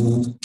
Mm-hmm.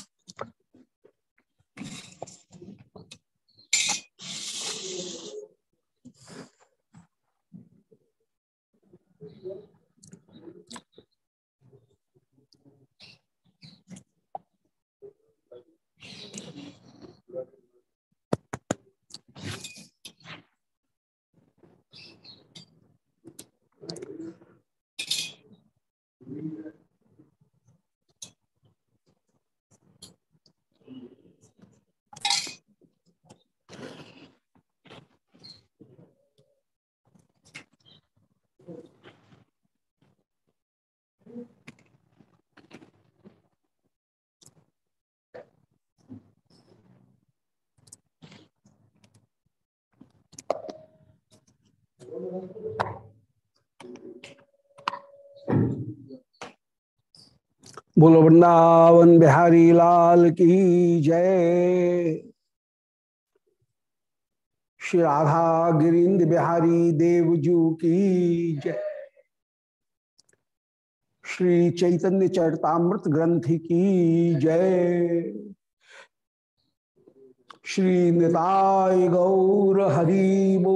बोलो, वृंदावन बिहारी लाल की जय। श्री राधा गिरिंद बिहारी देवजू की जय। श्री चैतन्य चरतामृत ग्रंथ की जय। श्री निताय गौर हरिबो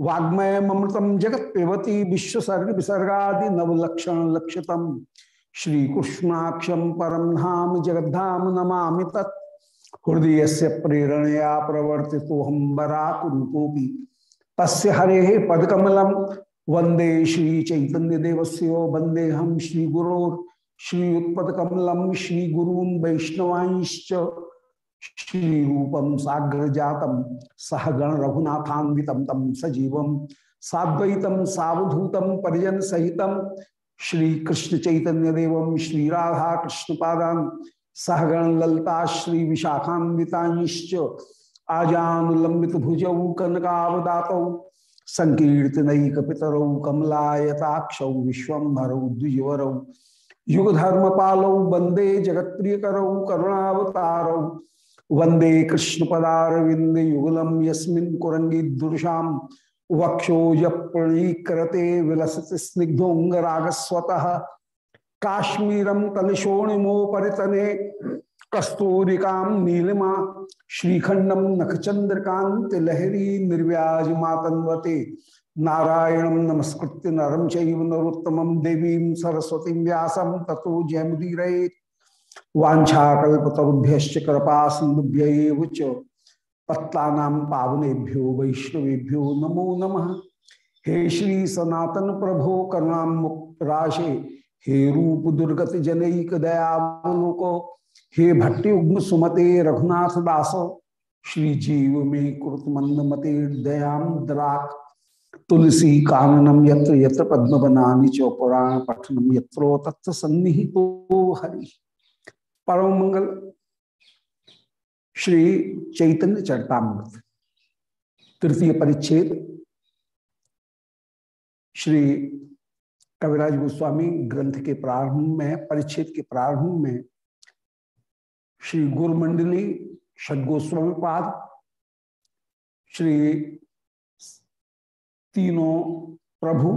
वाग्मय ममृतम जगत पेवती विश्वसर्ग विसर्गा नवलक्षण लक्षितम। श्री कृष्णाक्षम परम धाम जगद्धाम नमा तत्। हृदय से प्रेरणया प्रवर्ति तो हम बराकूपी तस् हरे पदकमलम वंदे श्री चैतन्य देवस्य वंदे हम श्री गुरो श्रीयुत्पकमलम श्री वैष्णवांश्च। श्री रूपम साग्र जातम सहगण रघुनाथान्वितम तम सजीवम साद्वैतम सावधूतम परिजन सहितम श्री कृष्ण चैतन्य देवम श्री राधा कृष्ण पादान सहगण ललता श्री विशाखान्विताश्च आजानुलंबित भुजौ कनकावदात संकीर्तनैकपितरौ कमलायताक्षौ विश्वभरौ द्विजवरौ युगधर्म पालौ वंदे जगत वंदे कृष्ण पदारविंद युगलम यस्मिन् कुरंगी दुर्शाम वक्षोज प्रणीकृते विलसत स्निग्धोंगरागस्वतः काश्मीरम तलशोणिमो परितने कस्तूरिकाम नीलिमा श्रीखंडम नखचंद्रकांत लहरी निर्व्याज मातन्वते नारायणं नमस्कृत्य नरम चैव नरोत्तमं देवीं सरस्वतीं व्यासं ततो जयमुदीरयेत्। वाछाकल्पतरुभ्य कृपा सिंधुभ्य च पत्तानां पावनेभ्यो वैष्णवेभ्यो नमो नमः। हे श्री सनातन प्रभो करुणामुक्त राशे हे रूप दुर्गत जनक दयावलोको हे भट्टी उग्म सुमते रघुनाथ दासो श्री जीव में कुरुत मंद मते दयाम द्राक तुलसी काननम यत्र यत्र पद्म बनानी चौ पुराण पठनम यत्रो तत्व सन्निहितो हरि। परम मंगल श्री चैतन्य चरतामृत, तृतीय परिच्छेद, श्री कविराज गोस्वामी ग्रंथ के प्रारंभ में, परिच्छेद के प्रारंभ में, श्री गुरु मंडली षडगोस्वामी पाद, श्री तीनों प्रभु,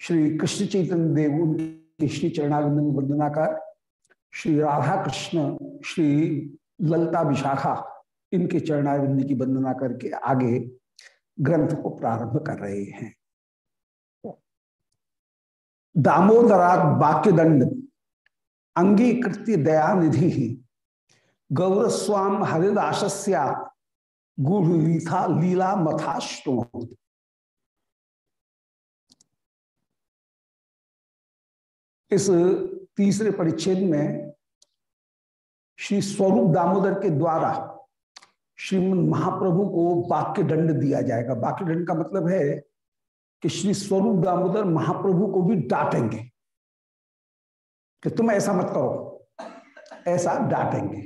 श्री कृष्ण चैतन्य देव श्री चरणारिंद वंदना कर श्री राधा कृष्ण श्री ललता विशाखा इनके चरणारिंद की वंदना करके आगे ग्रंथ को प्रारंभ कर रहे हैं। दामोदरात वाक्य दंड अंगीकृत्य दयानिधि, गौरस्वाम हरिदास गुढ़ लीला मथाष्टो इस तीसरे परिच्छेद में श्री स्वरूप दामोदर के द्वारा श्रीमद महाप्रभु को वाक्य दंड दिया जाएगा। वाक्य दंड का मतलब है कि श्री स्वरूप दामोदर महाप्रभु को भी डांटेंगे। कि तुम ऐसा मत करो, ऐसा डांटेंगे।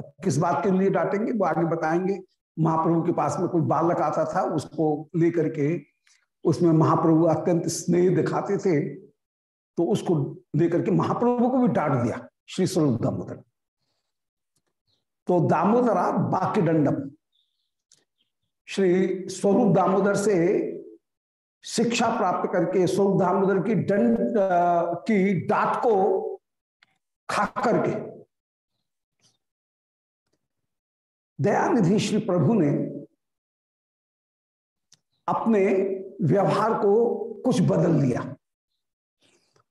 किस बात के लिए डांटेंगे, वो आगे बताएँगे। महाप्रभु के पास में कोई बालक आता था, उसको लेकर के उसमें महाप्रभु अत्यंत स्नेह दिखाते थे। तो उसको लेकर के महाप्रभु को भी डांट दिया, श्री स्वरूप दामोदर। तो दामोदरा वाक्य दंडम श्री स्वरूप दामोदर से शिक्षा प्राप्त करके स्वरूप दामोदर की दंड की डांट को खा करके दयानिधि श्री प्रभु ने अपने व्यवहार को कुछ बदल लिया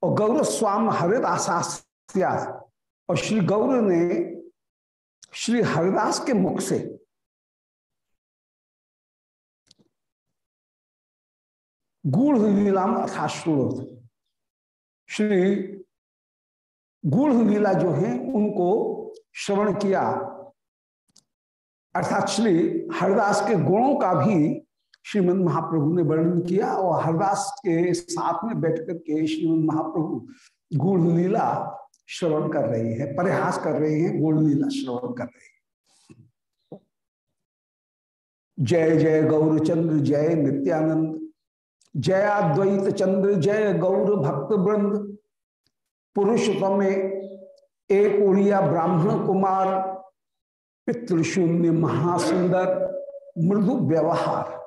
और गौरव स्वाम हरिदास और श्री गौर ने श्री हरिदास के मुख से गूढ़ लीलाम अथाश्रुत श्री गूढ़ लीला जो है, उनको श्रवण किया। अर्थात श्री हरदास के गुणों का भी श्रीमद महाप्रभु ने वर्णन किया और हरदास के साथ में बैठ करके श्रीमद महाप्रभु गुण लीला श्रवण कर रहे हैं प्रयास कर रहे हैं गुण लीला श्रवण कर रहे हैं। जय जय गौरचंद्र जय नित्यानंद। जय अद्वैत चंद्र, जय गौर भक्त वृंद। पुरुषोत्तम एक उड़िया ब्राह्मण कुमार। पितृशून्य महासुंदर, मृदु व्यवहार।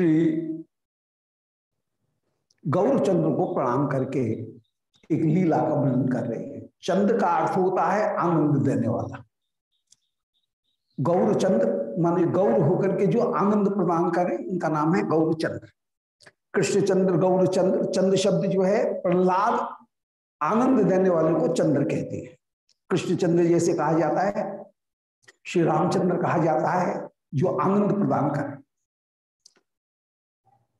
श्री गौरचंद्र को प्रणाम करके एक लीला का वर्णन कर रहे हैं। चंद्र का अर्थ होता है आनंद देने वाला। गौरचंद्र, माने गौर होकर के जो आनंद प्रदान करे, उनका नाम है गौरचंद्र। कृष्णचंद्र गौरचंद्र, चंद्र शब्द जो है, प्रहलाद आनंद देने वाले को चंद्र कहते हैं। कृष्णचंद्र जैसे कहा जाता है, श्री रामचंद्र कहा जाता है, जो आनंद प्रदान करे।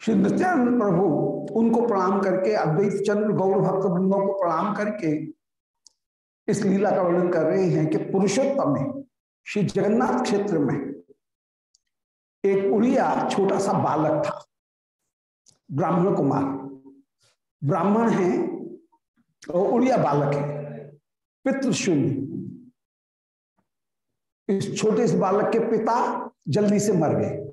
श्री नित्यानंद प्रभु उनको प्रणाम करके अद्वैत चंद्र गौर भक्त वृंदों को प्रणाम करके इस लीला का वर्णन कर रहे हैं कि पुरुषोत्तम में श्री जगन्नाथ क्षेत्र में एक उड़िया छोटा सा बालक था, ब्राह्मण कुमार। ब्राह्मण है और उड़िया बालक है, पितृशून्य। इस छोटे से बालक के पिता जल्दी से मर गए।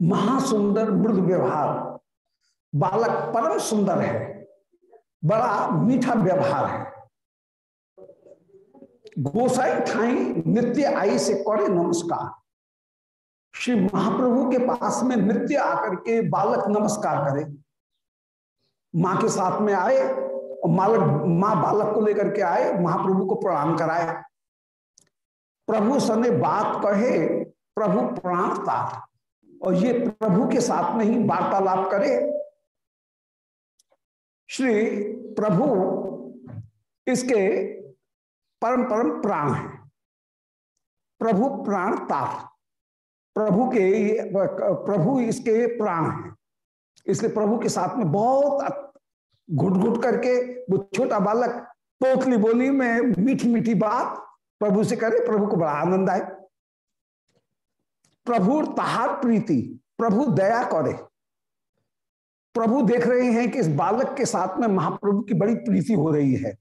महासुंदर मृद व्यवहार। बालक परम सुंदर है, बड़ा मीठा व्यवहार है। गोसाई ठाई नित्य आई से करे नमस्कार। श्री महाप्रभु के पास में नित्य आकर के बालक नमस्कार करे। माँ के साथ में आए और मालक, माँ बालक को लेकर के आए, महाप्रभु को प्रणाम कराए। प्रभु सने बात कहे, प्रभु प्राणता और ये प्रभु के साथ में ही वार्तालाप करे। श्री प्रभु इसके परम परम प्राण है। प्रभु प्राण ताप प्रभु के प्रभु इसके प्राण है। इसलिए प्रभु के साथ में बहुत घुट घुट करके, वो छोटा बालक पोतली बोली, में मीठी मीठी बात, प्रभु से करे, प्रभु को बड़ा आनंद आए। प्रभु तहार प्रीति प्रभु दया करे। प्रभु देख रहे हैं कि इस बालक के साथ में महाप्रभु की बड़ी प्रीति हो रही है।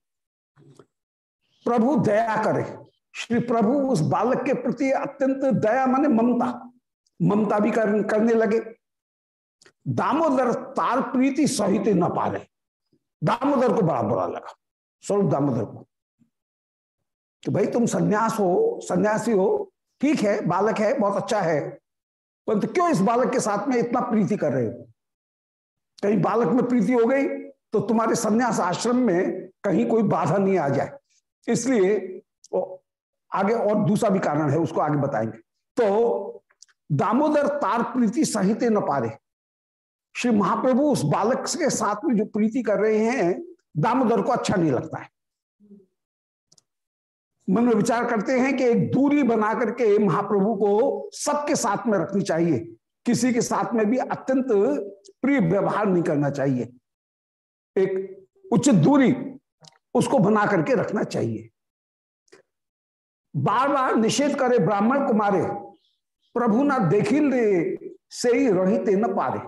प्रभु दया करे। श्री प्रभु उस बालक के प्रति अत्यंत दया माने ममता। ममता भी कर, करने लगे। दामोदर तार प्रीति सहित न पा रहे दामोदर को बड़ा बुरा लगा। स्वरूप दामोदर को। कि भाई तुम सन्यास हो सन्यासी हो ठीक है, बालक है, बहुत अच्छा है, परंतु क्यों इस बालक के साथ में इतना प्रीति कर रहे हो? कहीं बालक में प्रीति हो गई तो तुम्हारे संन्यास आश्रम में कहीं कोई बाधा नहीं आ जाए। इसलिए आगे और दूसरा भी कारण है, उसको आगे बताएँगे। तो दामोदर तार प्रीति सहित न पारे। श्री महाप्रभु उस बालक के साथ में जो प्रीति कर रहे हैं, दामोदर को अच्छा नहीं लगता है। मन में विचार करते हैं कि एक दूरी बना करके महाप्रभु को सबके साथ में रखनी चाहिए। किसी के साथ में भी अत्यंत प्रिय व्यवहार नहीं करना चाहिए। एक उचित दूरी उसको बना करके रखना चाहिए। बार बार निषेध करे, ब्राह्मण कुमारे, प्रभु ना देखिल से ही रहित न पारे।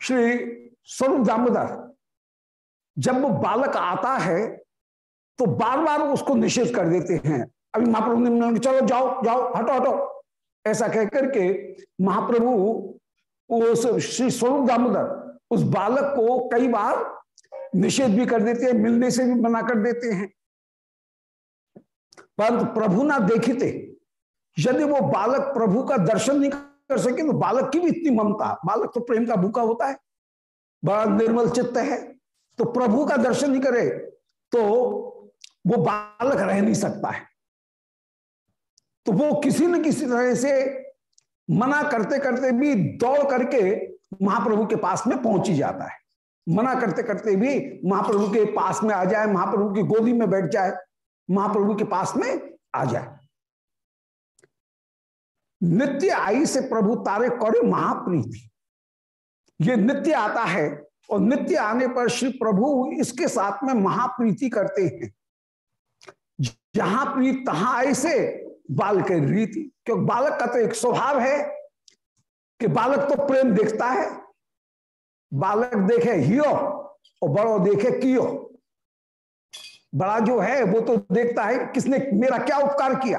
श्री स्वरूप दामोदर, जब वो बालक आता है तो बार बार उसको निषेध कर देते हैं। अभी महाप्रभु ने चलो जाओ जाओ, हटो हटो। ऐसा कह करके महाप्रभु उस श्री स्वरूप दामोदर, उस बालक को कई बार निषेध भी कर देते हैं, मिलने से भी मना कर देते हैं। परंतु प्रभु ना देखते, यदि वो बालक प्रभु का दर्शन नहीं कर सके तो बालक की भी इतनी ममता, बालक तो प्रेम का भूखा होता है, बड़ा निर्मल चित्त है। तो प्रभु का दर्शन नहीं करे तो वो बालक रह नहीं सकता है। तो वो किसी न किसी तरह से मना करते करते भी दौड़ करके महाप्रभु के पास में पहुँच ही जाता है। मना करते करते भी महाप्रभु के पास में आ जाए, महाप्रभु की गोदी में बैठ जाए, महाप्रभु के पास में आ जाए। नित्य आई से प्रभु तारे करे महाप्रीति। ये नित्य आता है और नित्य आने पर श्री प्रभु इसके साथ में महाप्रीति करते हैं। जहाँ प्रीत तहां ऐसे बाल के रीति, क्योंकि बालक का तो एक स्वभाव है कि बालक तो प्रेम देखता है। बालक देखे हियो और बड़ो देखे कियो। बड़ा जो है, वो तो देखता है किसने मेरा क्या उपकार किया।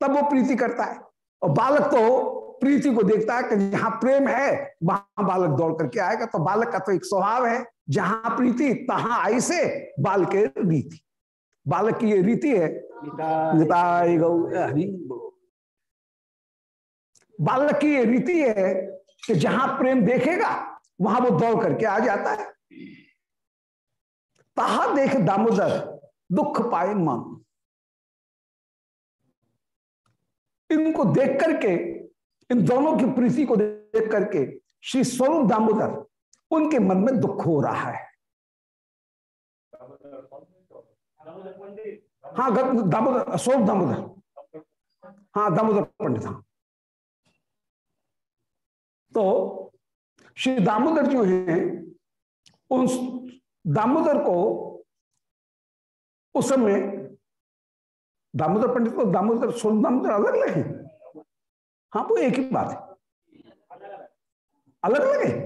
तब वो प्रीति करता है। और बालक तो प्रीति को देखता है कि जहाँ प्रेम है, वहाँ बालक दौड़ करके आएगा। तो बालक का तो एक स्वभाव है, जहाँ प्रीति तहां ऐसे बाल के रीति। बालक की ये रीति है। बालक की ये रीति है कि जहाँ प्रेम देखेगा वहाँ वो दौड़ करके आ जाता है। तहा देख दामोदर दुख पाए मन। इनको देख करके इन दोनों की प्रीति को देख करके श्री स्वरूप दामोदर उनके मन में दुख हो रहा है। हाँ दामोदर स्वरूप दामोदर। हाँ दामोदर पंडित हाँ। तो श्री दामोदर जो हैं, उन दामोदर को उस समय दामोदर पंडित को दामोदर स्वरूप दामोदर अलग अलग है। हाँ वो एक ही बात है। अलग अलग है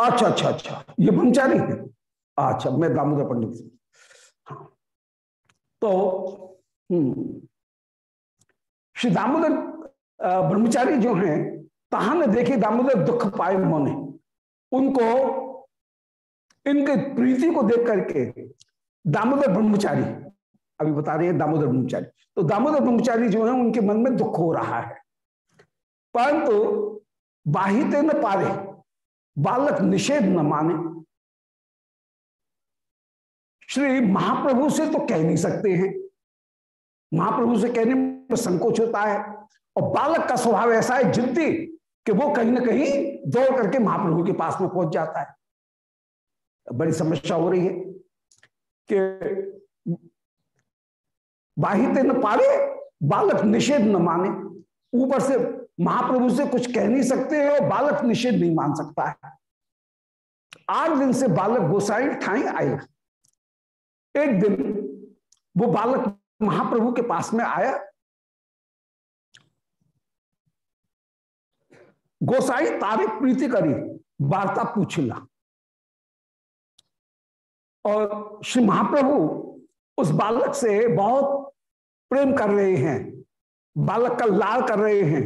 अच्छा अच्छा अच्छा। ये ब्रह्मचारी है। अच्छा मैं दामोदर पंडित हाँ। तो हम्म श्री दामोदर ब्रह्मचारी जो हैं, तहा ने देखे दामोदर दुख पाए मोने। उनको, इनके प्रीति को देख करके दामोदर ब्रह्मचारी, अभी बता रहे हैं दामोदर ब्रह्मचारी। तो दामोदर ब्रह्मचारी जो है, उनके मन में दुख हो रहा है। परंतु बाहित न पारे, बालक निषेध न माने श्री महाप्रभु से तो कह नहीं सकते हैं। महाप्रभु से कहने में संकोच होता है। और बालक का स्वभाव ऐसा है जिद्दी कि वो कहीं ना कहीं दौड़ करके महाप्रभु के पास में पहुँच जाता है। बड़ी समस्या हो रही है कि बाहित न पारे बालक निषेध न माने। ऊपर से महाप्रभु से कुछ कह नहीं सकते हैं और बालक निषेध नहीं मान सकता है। आठ दिन से बालक गोसाई ठाई आएगा एक दिन वो बालक महाप्रभु के पास में आया। गोसाई तारीख प्रीति करी, वार्ता पूछला। और श्री महाप्रभु उस बालक से बहुत प्रेम कर रहे हैं, बालक का लाल कर रहे हैं,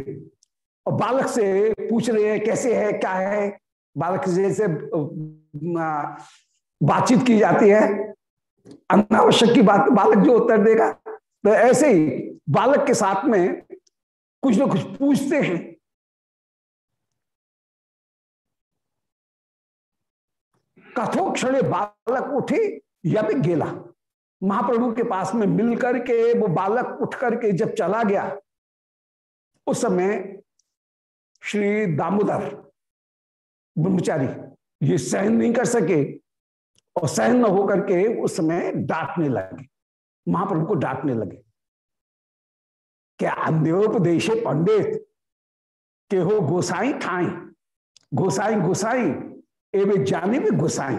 और बालक से पूछ रहे हैं, कैसे है, क्या है? बालक जैसे बातचीत की जाती है। अनावश्यक की बात, बालक जो उत्तर देगा। तो ऐसे ही बालक के साथ में कुछ ना कुछ पूछते हैं। कथोक्षण बालक उठे या भी गेला। महाप्रभु के पास में मिलकर के, वो बालक उठ करके जब चला गया, उस समय श्री दामोदर ब्रह्मचारी ये सहन नहीं कर सके। और सहन न होकर के उस समय डांटने लगे। महाप्रभु को डांटने लगे। क्या अन्योपदेश पंडित, के हो गोसाई ठाई, गोसाई गोसाई एवं जाने भी गोसाई।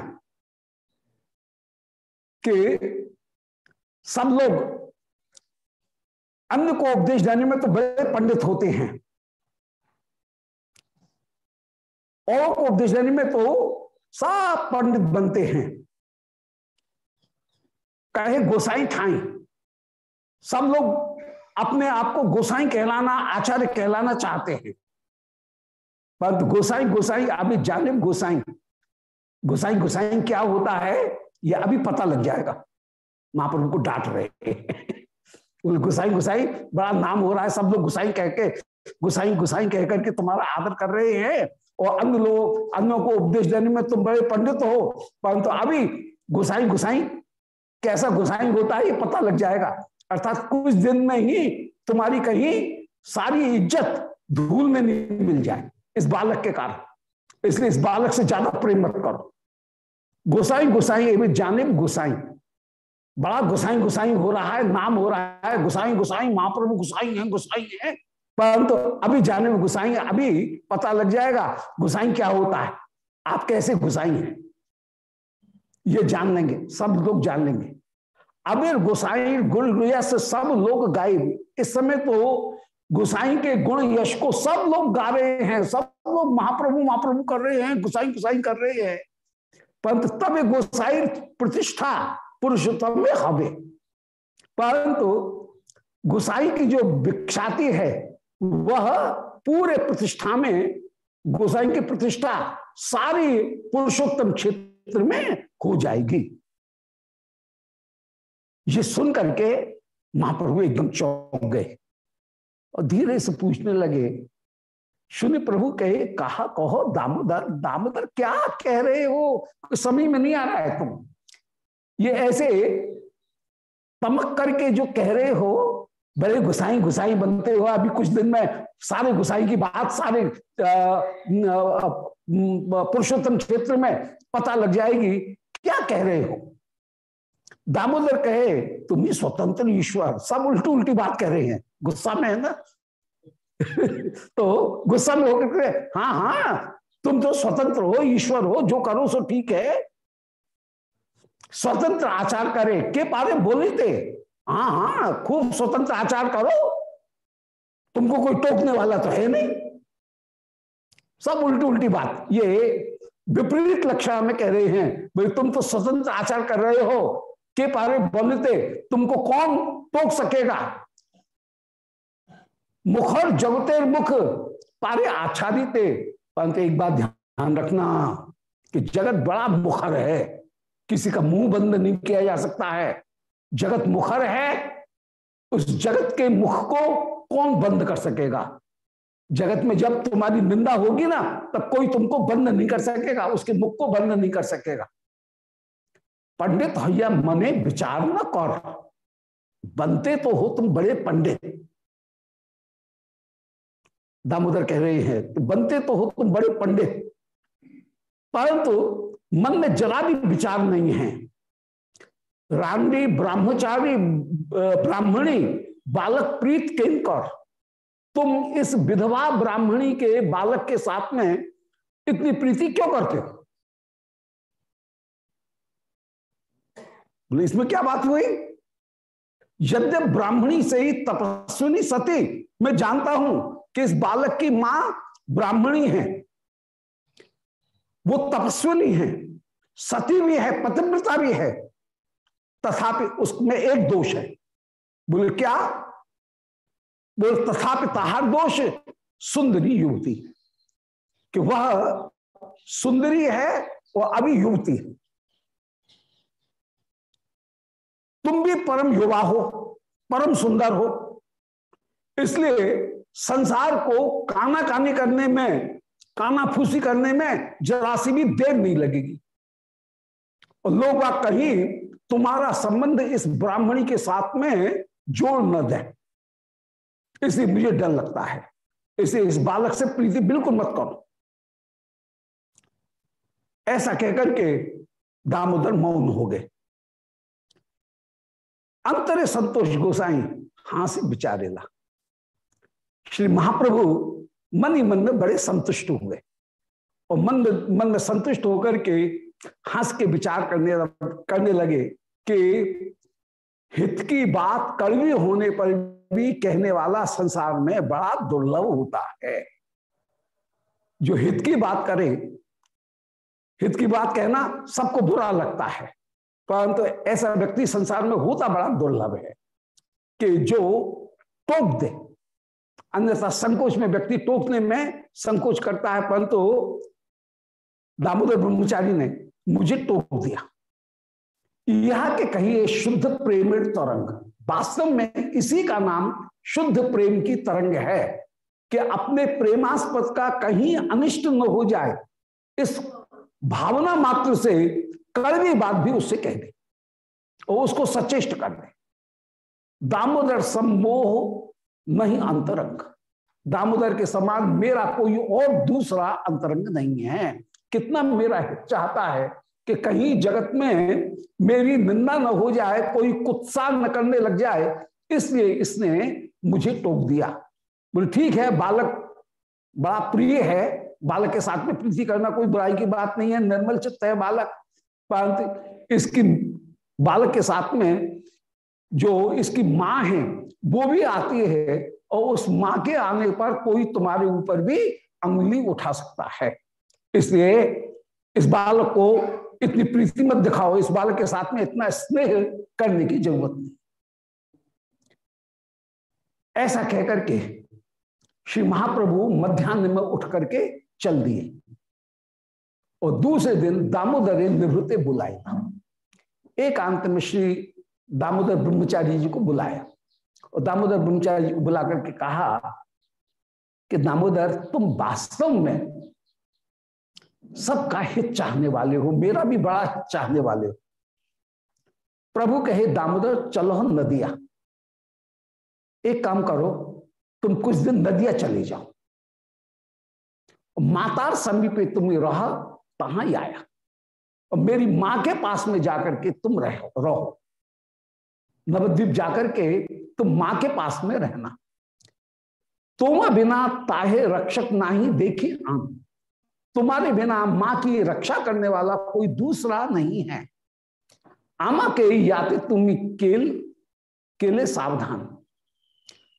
के सब लोग अन्य को उपदेश देने में तो बड़े पंडित होते हैं। और को उपदेश देने में तो सब पंडित बनते हैं। कहे गोसाई ठाई सब लोग अपने आप को गोसाई कहलाना, आचार्य कहलाना चाहते हैं। पर गोसाई गोसाई अभी जाने गोसाई। गोसाई गोसाई क्या होता है, ये अभी पता लग जाएगा। महाप्रभु को डांट रहे हैं। गुसाई गुसाई, बड़ा नाम हो रहा है, सब लोग गुसाई कह के, गुसाई गुसाई कह करके तुम्हारा आदर कर रहे हैं और अन्य लोग, अन्यों को उपदेश देने में तुम बड़े पंडित हो। परंतु अभी गुसाई गुसाई कैसा गुसाई होता है, ये पता लग जाएगा। अर्थात कुछ दिन में ही तुम्हारी कहीं सारी इज़्ज़त धूल में नहीं मिल जाए, इस बालक के कारण। इसलिए इस बालक से ज़्यादा प्रेम मत करो। गुसाई गुसाई एवं जाने गुसाई बड़ा गुसाई गुसाई हो रहा है, नाम हो रहा है गुसाई गुसाई महाप्रभु गुसाई है गुसाई है। परंतु तो अभी जाने में गुसाई अभी पता लग जाएगा गुसाई क्या होता है। आप कैसे गुसाई हैं? ये जान लेंगे, सब लोग जान लेंगे। अबीर गुसाई गुण यश सब लोग गायब। इस समय तो गुसाई के गुण यश को सब लोग गा रहे हैं। सब लोग महाप्रभु महाप्रभु कर रहे हैं, गुसाई गुसाई कर रहे हैं। परंतु तब गोसाई प्रतिष्ठा पुरुषोत्तम में हवे परंतु गुसाई की जो विख्याति है, वह पूरे प्रतिष्ठा में गोसाई की प्रतिष्ठा सारी पुरुषोत्तम क्षेत्र में हो जाएगी। ये सुन करके महाप्रभु एकदम चौंक गए और धीरे से पूछने लगे शून्य प्रभु कहे, कहा कहो, दामोदर दामोदर क्या कह रहे हो? समझ में नहीं आ रहा है तुम। ये ऐसे तमक करके जो कह रहे हो, बड़े गुसाई गुसाई बनते हो। अभी कुछ दिन में सारे गुसाई की बात, सारे पुरुषोत्तम क्षेत्र में पता लग जाएगी, क्या कह रहे हो? दामोदर कहे तुम ही स्वतंत्र ईश्वर. सब उल्टी उल्टी बात कह रहे हैं। गुस्सा में है ना? तो गुस्सा में होकर हाँ हाँ तुम तो स्वतंत्र हो, ईश्वर हो, जो करो, सो ठीक है। स्वतंत्र आचार करे। के पारे बोले थे हाँ हाँ खूब स्वतंत्र आचार करो। तुमको कोई टोकने वाला तो है नहीं। सब उल्टी उल्टी बात। ये विपरीत लक्षण में कह रहे हैं, भाई, तुम तो स्वतंत्र आचार कर रहे हो। के पारे बोलते तुमको कौन टोक सकेगा? मुखर जगते मुख पारे आच्छादित। परंतु एक बात ध्यान रखना कि जगत बड़ा मुखर है। किसी का मुँह बंद नहीं किया जा सकता है। जगत मुखर है, उस जगत के मुख को कौन बंद कर सकेगा? जगत में जब तुम्हारी निंदा होगी ना, तब कोई तुमको बंद नहीं कर सकेगा, उसके मुख को बंद नहीं कर सकेगा। पंडित हैया मने विचार न कर। बनते तो हो तुम बड़े पंडित। दामोदर कह रहे हैं तो बनते तो हो तुम बड़े पंडित। परंतु मन में जरा भी विचार नहीं है। रामडी ब्राह्मचारी ब्राह्मणी, बालक प्रीत किंकर, तुम इस विधवा ब्राह्मणी के बालक के साथ में इतनी प्रीति क्यों करते हो? बोले, इसमें क्या बात हुई? यद्य ब्राह्मणी से ही तपस्विनी सती, मैं जानता हूँ कि इस बालक की माँ ब्राह्मणी है। वो तपस्विनी है, सती भी है, पतिव्रता भी है, तथापि उसमें एक दोष है। बोले, क्या? बोले, तथापि ताहार दोष सुंदरी युवती। कि वह सुंदरी है और अभी युवती है। तुम भी परम युवा हो, परम सुंदर हो। इसलिए संसार को काना कानी करने में काना फूसी करने में जरासी भी देर नहीं लगेगी। और लोग आप कहीं तुम्हारा संबंध इस ब्राह्मणी के साथ में जोड़ न दे। इसलिए मुझे डर लगता है। इसलिए इस बालक से प्रीति बिल्कुल मत करो। ऐसा कहकर के दामोदर मौन हो गए। अंतरे संतोष गोसाई हाँ विचारे ला। श्री महाप्रभु मन ही मन में बड़े संतुष्ट हुए और मन में मन में संतुष्ट होकर के हंस के विचार करने करने लगे कि हित की बात कड़वी होने पर भी कहने वाला संसार में बड़ा दुर्लभ होता है। जो हित की बात करे, हित की बात कहना सबको बुरा लगता है। परंतु तो ऐसा व्यक्ति संसार में होता बड़ा दुर्लभ है कि जो टोक दे अन्यथा संकोच में व्यक्ति टोकने में संकोच करता है, परंतु दामोदर ब्रह्मचारी ने मुझे टोक दिया। यह के कहिए शुद्ध प्रेम तरंग, वास्तव में इसी का नाम शुद्ध प्रेम की तरंग है कि अपने प्रेमास्पद का कहीं अनिष्ट न हो जाए। इस भावना मात्र से कड़वी बात भी उससे कह दे और उसको सचेष्ट कर दे। दामोदर सम्मोह नहीं अंतरंग। दामोदर के समान मेरा कोई और दूसरा अंतरंग नहीं है। कितना मेरा चाहता है कि कहीं जगत में मेरी निंदा न हो जाए, कोई कुत्सा न करने लग जाए, इसलिए इसने मुझे टोक दिया। बोले, ठीक है, बालक, बड़ा प्रिय है, बालक के साथ में प्रीति करना कोई बुराई की बात नहीं है, निर्मल चित्त है बालक। परंतु इसकी बालक के साथ में जो इसकी माँ है, वो भी आती है और उस माँ के आने पर कोई तुम्हारे ऊपर भी अंगुली उठा सकता है। इसलिए इस बालक को इतनी प्रीति मत दिखाओ, इस बालक के साथ में इतना स्नेह करने की ज़रूरत नहीं। ऐसा कहकर के श्री महाप्रभु मध्यान्ह में उठ करके चल दिए। और दूसरे दिन दामोदर निवृत्ति बुलाए एक अंत में श्री दामोदर ब्रह्मचारी जी को बुलाया। और दामोदर ब्रह्मचारी जी को बुला करके कहा कि, दामोदर, तुम वास्तव में सबका हित चाहने वाले हो, मेरा भी बड़ा चाहने वाले हो। प्रभु कहे, दामोदर, चलो नदिया। एक काम करो, तुम कुछ दिन नदिया चले जाओ। मातार समीपे तुम रहा तहा आया? और मेरी माँ के पास में जाकर के तुम रहो रहो। नवद्वीप जाकर के तुम माँ के पास में रहना। तुम बिना ताहे रक्षक नाही देखी आम। तुम्हारे बिना माँ की रक्षा करने वाला कोई दूसरा नहीं है। आमा के याते तुम केल, केले सावधान।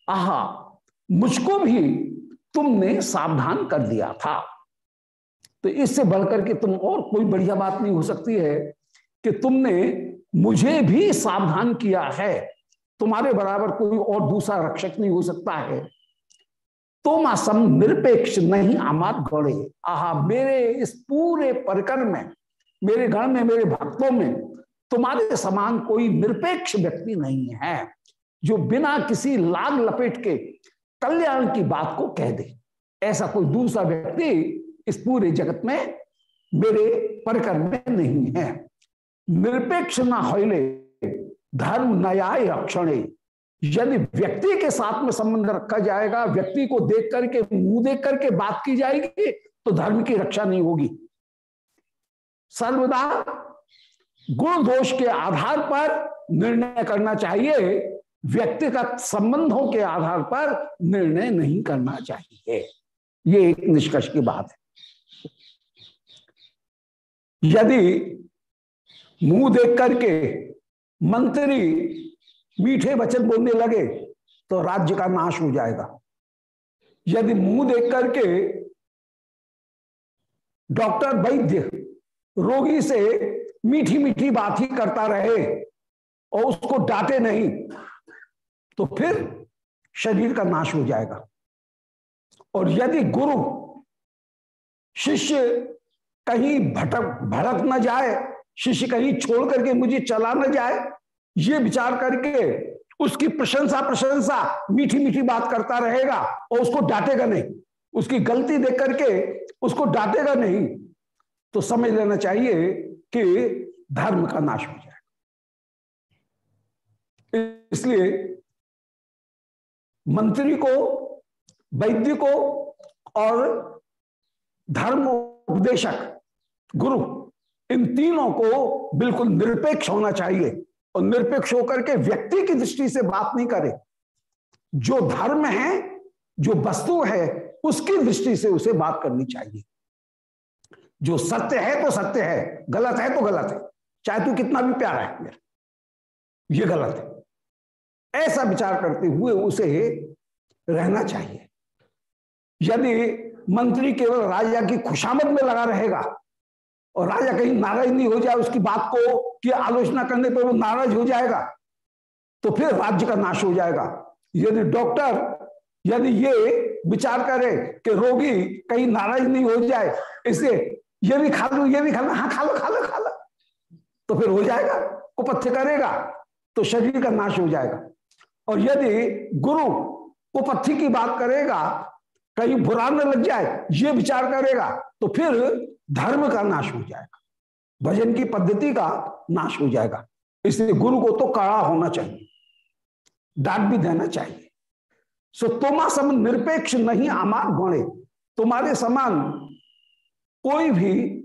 आहा, मुझको भी तुमने सावधान कर दिया था। तो इससे बढ़कर के तुम और कोई बढ़िया बात नहीं हो सकती है कि तुमने मुझे भी सावधान किया है। तुम्हारे बराबर कोई और दूसरा रक्षक नहीं हो सकता है। तुम असम निरपेक्ष नहीं आमाद गौड़े। आहा, मेरे इस पूरे परिकर में, मेरे गण में, मेरे भक्तों में तुम्हारे समान कोई निरपेक्ष व्यक्ति नहीं है जो बिना किसी लाग लपेट के कल्याण की बात को कह दे। ऐसा कोई दूसरा व्यक्ति इस पूरे जगत में मेरे परकर में नहीं है। निरपेक्ष न होले धर्म न्याय रक्षण। यदि व्यक्ति के साथ में संबंध रखा जाएगा, व्यक्ति को देख करके, मुँह देख करके बात की जाएगी तो धर्म की रक्षा नहीं होगी। सर्वदा गुण दोष के आधार पर निर्णय करना चाहिए। व्यक्तिगत संबंधों के आधार पर निर्णय नहीं करना चाहिए। ये एक निष्कर्ष की बात है। यदि मुँह देख करके मंत्री मीठे वचन बोलने लगे तो राज्य का नाश हो जाएगा। यदि मुँह देख करके डॉक्टर वैद्य रोगी से मीठी मीठी बात ही करता रहे और उसको डांटे नहीं तो फिर शरीर का नाश हो जाएगा। और यदि गुरु, शिष्य कहीं भटक, भड़क न जाए, शिष्य कहीं छोड़ करके मुझे चला न जाए, ये विचार करके उसकी प्रशंसा प्रशंसा, मीठी मीठी बात करता रहेगा और उसको डांटेगा नहीं। उसकी गलती देख करके उसको डांटेगा नहीं। तो समझ लेना चाहिए कि धर्म का नाश हो जाए। इसलिए मंत्री को, वैद्य को और धर्म उपदेशक गुरु, इन तीनों को बिल्कुल निरपेक्ष होना चाहिए और निरपेक्ष होकर के व्यक्ति की दृष्टि से बात नहीं करे। जो धर्म है, जो वस्तु है, उसकी दृष्टि से उसे बात करनी चाहिए। जो सत्य है तो सत्य है, गलत है तो गलत है। चाहे तू कितना भी प्यारा है, मेरा। ये गलत है। ऐसा विचार करते हुए उसे रहना चाहिए। यदि मंत्री केवल राजा की खुशामद में लगा रहेगा और राजा कहीं नाराज़ नहीं हो जाए उसकी बात को कि आलोचना करने पर वो नाराज़ हो जाएगा तो फिर राज्य का नाश हो जाएगा। यदि डॉक्टर यदि ये विचार करे कि रोगी कहीं नाराज़ नहीं हो जाए इसलिए ये भी खा लो, ये भी खा लो हाँ खा लो खा लो खा लो। तो फिर हो जाएगा, कुपथ्य करेगा तो शरीर का नाश हो जाएगा। और यदि गुरु कुपथ्य की बात करेगा, कहीं बुरा न लग जाए, ये विचार करेगा तो फिर धर्म का नाश हो जाएगा। भजन की पद्धति का नाश हो जाएगा। इसलिए गुरु को तो कड़ा होना चाहिए। डांट भी देना चाहिए। सो तुमा सम निरपेक्ष नहीं आमार गणे। तुम्हारे समान कोई भी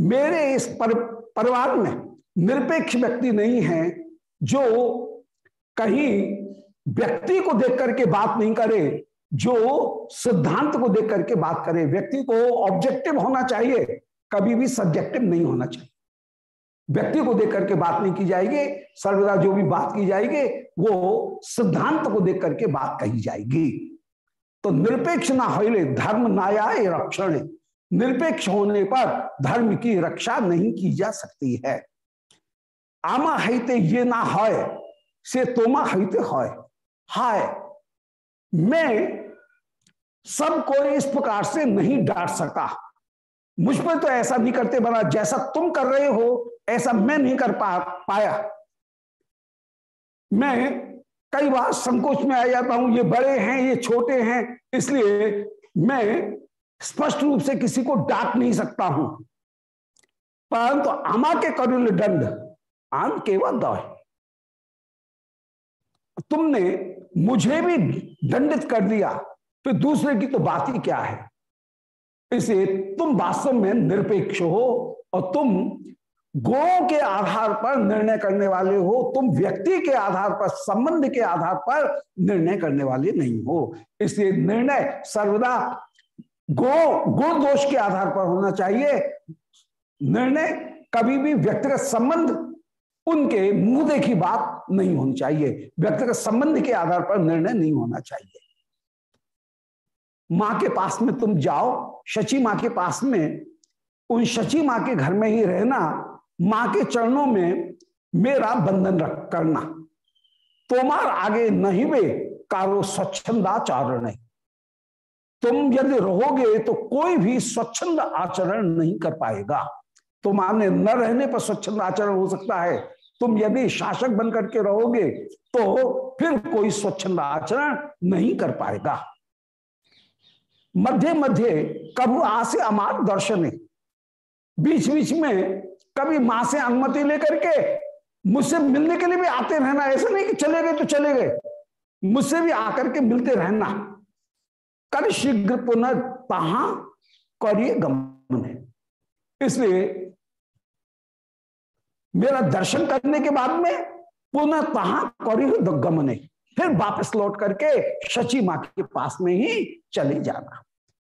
मेरे इस पर, परिवार में निरपेक्ष व्यक्ति नहीं है जो कहीं व्यक्ति को देख करके बात नहीं करे जो सिद्धांत को देख करके बात करे, व्यक्ति को ऑब्जेक्टिव होना चाहिए, कभी भी सब्जेक्टिव नहीं होना चाहिए। व्यक्ति को देख करके बात नहीं की जाएगी, सर्वदा जो भी बात की जाएगी, वो सिद्धांत को देख करके बात कही जाएगी। तो निरपेक्ष ना हो धर्म नाया रक्षण। निरपेक्ष होने पर धर्म की रक्षा नहीं की जा सकती है। आमा हईते ये ना है से तोमा हईते है हाय, मैं सबको इस प्रकार से नहीं डांट सकता। मुझ पर तो ऐसा नहीं करते बना, जैसा तुम कर रहे हो, ऐसा मैं नहीं कर पा, पाया। मैं कई बार संकोच में आ जाता हूँ, ये बड़े हैं, ये छोटे हैं, इसलिए मैं स्पष्ट रूप से किसी को डांट नहीं सकता हूँ। परंतु तो आमा के करुल दंड आम केवल दौ तुमने मुझे भी दंडित कर दिया। फिर दूसरे की तो बात ही क्या है? इसे तुम वास्तव में निरपेक्ष हो और तुम गुणों के आधार पर निर्णय करने वाले हो। तुम व्यक्ति के आधार पर, संबंध के आधार पर निर्णय करने वाले नहीं हो। इसलिए निर्णय सर्वदा गो गुण दोष के आधार पर होना चाहिए। निर्णय कभी भी व्यक्तिगत संबंध, उनके मुँह देखी बात नहीं होनी चाहिए। व्यक्तिगत संबंध के आधार पर निर्णय नहीं होना चाहिए। माँ के पास में तुम जाओ, शची माँ के पास में, उन शची माँ के घर में ही रहना, माँ के चरणों में मेरा बंधन रख करना। तुम्हार आगे नहीं वे कारो स्वच्छंदाचारण तुम यदि रहोगे तो कोई भी स्वच्छंद आचरण नहीं कर पाएगा। तुम्हारे न रहने पर स्वच्छंद आचरण हो सकता है। तुम यदि शासक बन करके रहोगे तो फिर कोई स्वच्छंद आचरण नहीं कर पाएगा। मध्य मध्य कभी आसे अमार दर्शन। बीच बीच में कभी माँ से अनुमति लेकर के मुझसे मिलने के लिए भी आते रहना। ऐसा नहीं कि चले गए तो चले गए। मुझसे भी आकर के मिलते रहना। कर शीघ्र पुनः तहा करिए गमन है। इसलिए मेरा दर्शन करने के बाद में पुनः तहा करिए गमन है। फिर वापस लौट करके शची माँ के पास में ही चले जाना।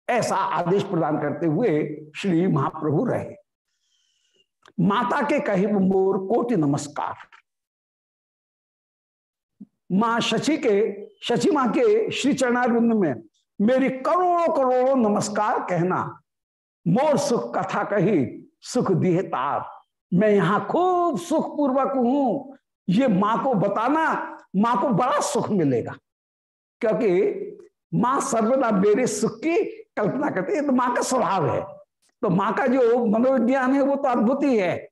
ऐसा आदेश प्रदान करते हुए श्री महाप्रभु रहे। माता के कहे मोर कोटि नमस्कार। माँ शची के, शची माँ के श्री चरणारिंद में मेरी करोड़ों करोड़ों नमस्कार कहना, मोर सुख कथा कही, सुख दिए तार। मैं यहाँ खूब सुख पूर्वक हूँ। ये माँ को बताना माँ को बड़ा सुख मिलेगा। क्योंकि माँ सर्वदा मेरे सुख की कल्पना करती हैं तो माँ का स्वभाव है। तो माँ का जो मनोविज्ञान है, वो तो अद्भुत ही है।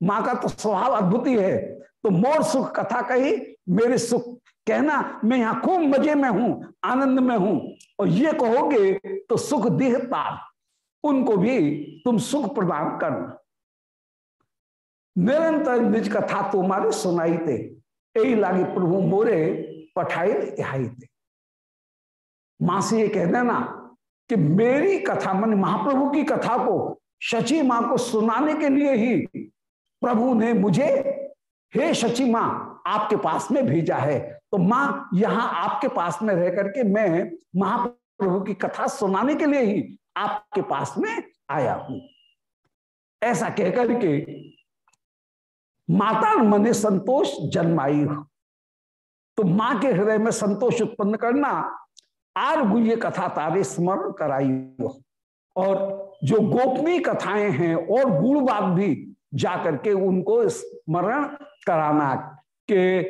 माँ का तो स्वभाव अद्भुत ही है। तो मोर सुख कथा कही, मेरे सुख कहना, मैं यहाँ खूब मज़े में हूँ, आनंद में हूँ, और ये कहोगे तो सुख देहता उनको भी तुम सुख प्रदान करना। निरंतर निज कथा तुम्हारे सुनाई थे लागे प्रभु मोरे पठाई थे माँ से ये कह देना कि मेरी कथा, मान महाप्रभु की कथा को शची माँ को सुनाने के लिए ही प्रभु ने मुझे, हे शची माँ, आपके पास में भेजा है। तो माँ यहाँ आपके पास में रह करके मैं महाप्रभु की कथा सुनाने के लिए ही आपके पास में आया हूँ। ऐसा कहकर के माता मने संतोष जन्माई तो माँ के हृदय में संतोष उत्पन्न करना, आर ये कथा तारे स्मरण कराई और जो गोपनीय कथाएँ हैं, और गुणवाद भी जाकर के उनको स्मरण कराना के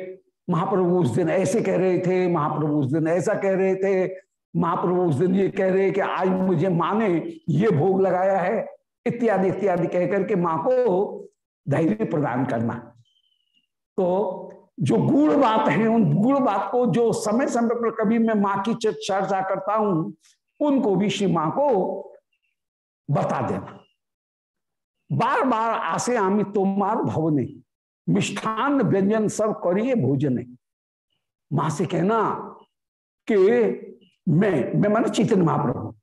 महाप्रभु उस दिन ऐसे कह रहे थे, महाप्रभु उस दिन ऐसा कह रहे थे, महाप्रभु उस दिन ये कह रहे कि आज मुझे माँ ने ये भोग लगाया है, इत्यादि इत्यादि कह करके माँ को धैर्य प्रदान करना। तो जो गुण बात है, उन गुण बात को जो समय समय पर कभी मैं माँ की चर्चा करता हूँ, उनको भी श्री माँ को बता देना। बार बार आसे आमी तुम्हार भवने, मिष्ठान व्यंजन सब करिए भोजन। माँ से कहना कि मैं मैं माने चैतन्य महाप्रभु।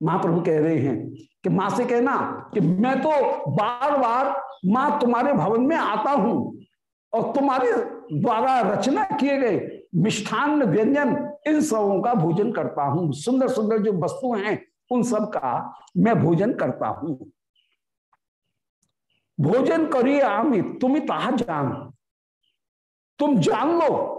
महाप्रभु कह रहे हैं कि माँ से कहना कि मैं तो बार बार माँ तुम्हारे भवन में आता हूँ और तुम्हारे द्वारा रचना किए गए मिष्ठान व्यंजन इन सबों का भोजन करता हूँ। सुंदर सुंदर जो वस्तु हैं, उन सब का मैं भोजन करता हूँ। भोजन करिए आमी तुम ही ताहा जान। तुम जान लो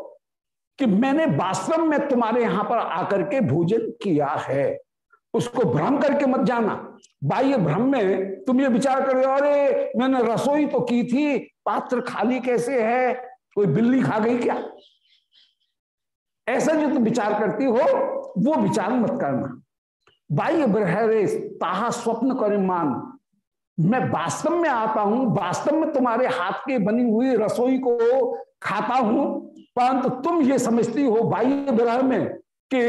कि मैंने वास्तव में तुम्हारे यहाँ पर आकर के भोजन किया है। उसको भ्रम करके मत जाना। बाह्य भ्रम में तुम ये विचार कर रहे हो, अरे, मैंने रसोई तो की थी, पात्र खाली कैसे है? कोई बिल्ली खा गई क्या? ऐसा जो तुम विचार करती हो, वो विचार मत करना। बाह्य ब्रहरे ताहा स्वप्न करे मान मैं वास्तव में आता हूँ, वास्तव में तुम्हारे हाथ के बनी हुई रसोई को खाता हूँ, परंतु तुम ये समझती हो बाह्य ग्रह में कि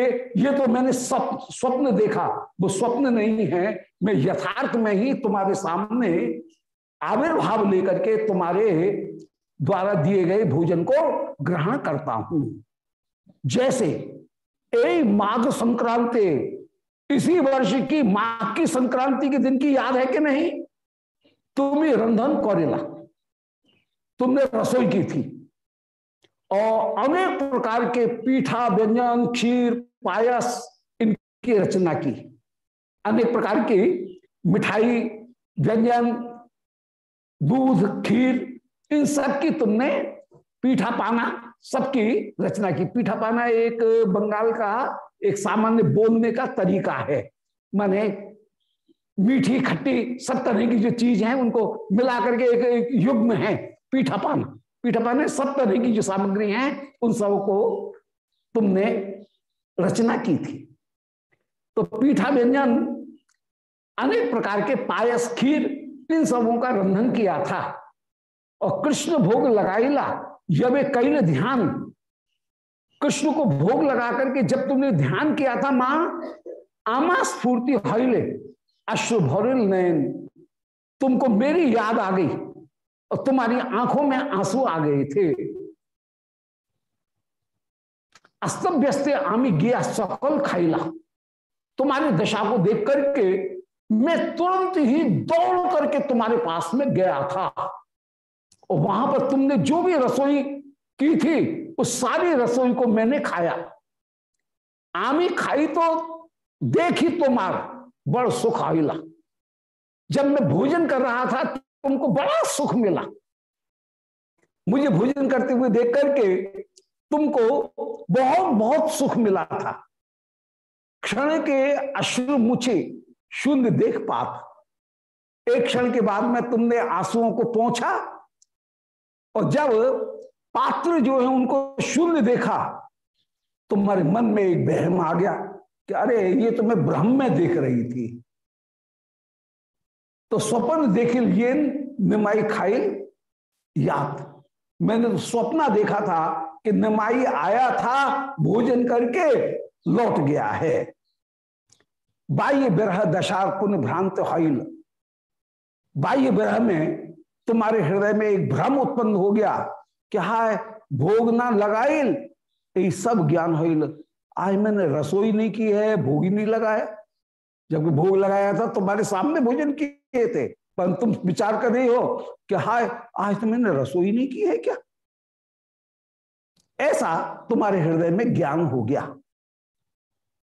ये तो मैंने स्वप्न देखा। वो स्वप्न नहीं है, मैं यथार्थ में ही तुम्हारे सामने आविर्भाव लेकर के तुम्हारे द्वारा दिए गए भोजन को ग्रहण करता हूँ। जैसे ए माघ संक्रांति, इसी वर्ष की माघ की संक्रांति के दिन की याद है कि नहीं? तुम्हें रंधन कौरेला, तुमने रसोई की थी। और अनेक प्रकार के पीठा व्यंजन खीर पायस इनकी रचना की। अनेक प्रकार की मिठाई व्यंजन दूध खीर इन सब की तुमने पीठा पाना सबकी रचना की। पीठा पाना एक बंगाल का एक सामान्य बोलने का तरीका है। माने मीठी खट्टी सब तरह की जो चीज़ है उनको मिला करके एक, एक युग्म है पीठा पान। पीठा पान सब तरह की जो सामग्री है, उन सबको तुमने रचना की थी। तो पीठा व्यंजन अनेक प्रकार के पायस, खीर, इन सबों का रंधन किया था। और कृष्ण भोग लगाईला जब एक कई ध्यान। कृष्ण को भोग लगा करके जब तुमने ध्यान किया था, माँ, आमा स्फूर्ति हईले अश्रु भरिल नयन। तुमको मेरी याद आ गई। और तुम्हारी आँखों में आँसू आ गए थे। अस्त व्यस्त आमी गया सकल खाईला तुम्हारी दशा को देख करके मैं तुरंत ही दौड़ करके तुम्हारे पास में गया था। और वहाँ पर तुमने जो भी रसोई की थी, उस सारी रसोई को मैंने खाया। आमी खाई तो देखी तुम्हारा बड़ सुख आविला जब मैं भोजन कर रहा था तुमको बड़ा सुख मिला। मुझे भोजन करते हुए देख करके तुमको बहुत बहुत सुख मिला था। क्षण के अश्रु मुछे शून्य देख पाप। एक क्षण के बाद में तुमने आंसुओं को पहुँचा और जब पात्र जो है उनको शून्य देखा, तुम्हारे मन में एक बहम आ गया कि अरे, ये तो मैं ब्रह्म में देख रही थी। तो स्वप्न देखिल ये निमाई खाई याद मैंने तो स्वप्न देखा था कि निमाई आया था, भोजन करके लौट गया है। बाह्य विरह दशार पुन भ्रांत हाइल। बाह्य विरह में तुम्हारे हृदय में एक भ्रम उत्पन्न हो गया कि हाय, भोग ना लगाइल ये सब ज्ञान होइल। आज मैंने रसोई नहीं की है, भोग ही नहीं लगाया। जब भोग लगाया था, तुम्हारे सामने भोजन किए थे। पर तुम विचार कर रही हो कि हाय, आज तो मैंने रसोई नहीं की है क्या? ऐसा तुम्हारे हृदय में ज्ञान हो गया।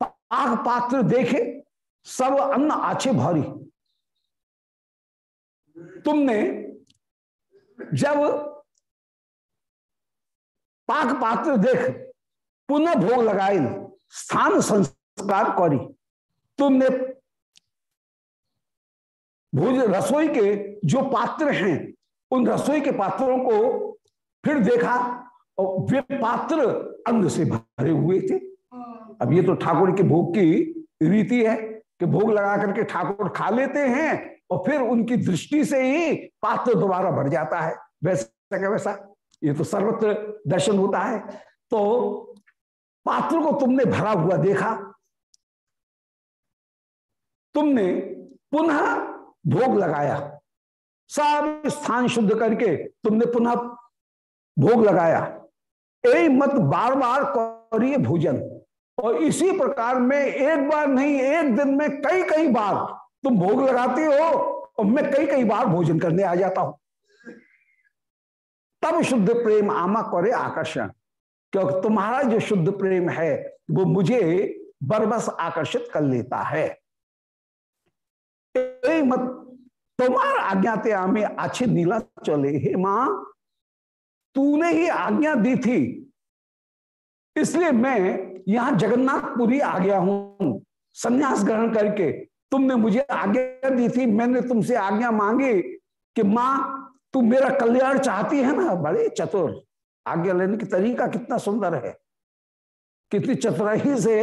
पाक पात्र देखे सब अन्न आछे भारी। तुमने जब पाक पात्र देख, पुनः भोग लगाई स्थान संस्कार करी। तुमने भोज रसोई के जो पात्र हैं, उन रसोई के पात्रों को फिर देखा और वे पात्र अन्न से भरे हुए थे। अब ये तो ठाकुर के भोग की रीति है कि भोग लगा करके ठाकुर खा लेते हैं और फिर उनकी दृष्टि से ही पात्र दोबारा बढ़ जाता है। वैसा वैसा। ये तो सर्वत्र दर्शन होता है। तो पात्र को तुमने भरा हुआ देखा तुमने पुनः भोग लगाया। सब स्थान शुद्ध करके तुमने पुनः भोग लगाया। ए मत बार बार करिए भोजन। और इसी प्रकार में एक बार नहीं, एक दिन में कई कई बार तुम भोग लगाते हो और मैं कई कई बार भोजन करने आ जाता हूँ। तब शुद्ध प्रेम आमा करे आकर्षण। क्योंकि तुम्हारा जो शुद्ध प्रेम है, वो मुझे बरबस आकर्षित कर लेता है। मत तुम्हार आज्ञाते आमे अच्छे नीला चले हे माँ तूने ही आज्ञा दी थी इसलिए मैं यहाँ जगन्नाथपुरी आ गया हूँ। संन्यास ग्रहण करके तुमने मुझे आज्ञा दी थी। मैंने तुमसे आज्ञा मांगी कि माँ, तू मेरा कल्याण चाहती है ना? बड़े चतुर। आज्ञा लेने की तरीका कितना सुंदर है। कितनी चतुराई से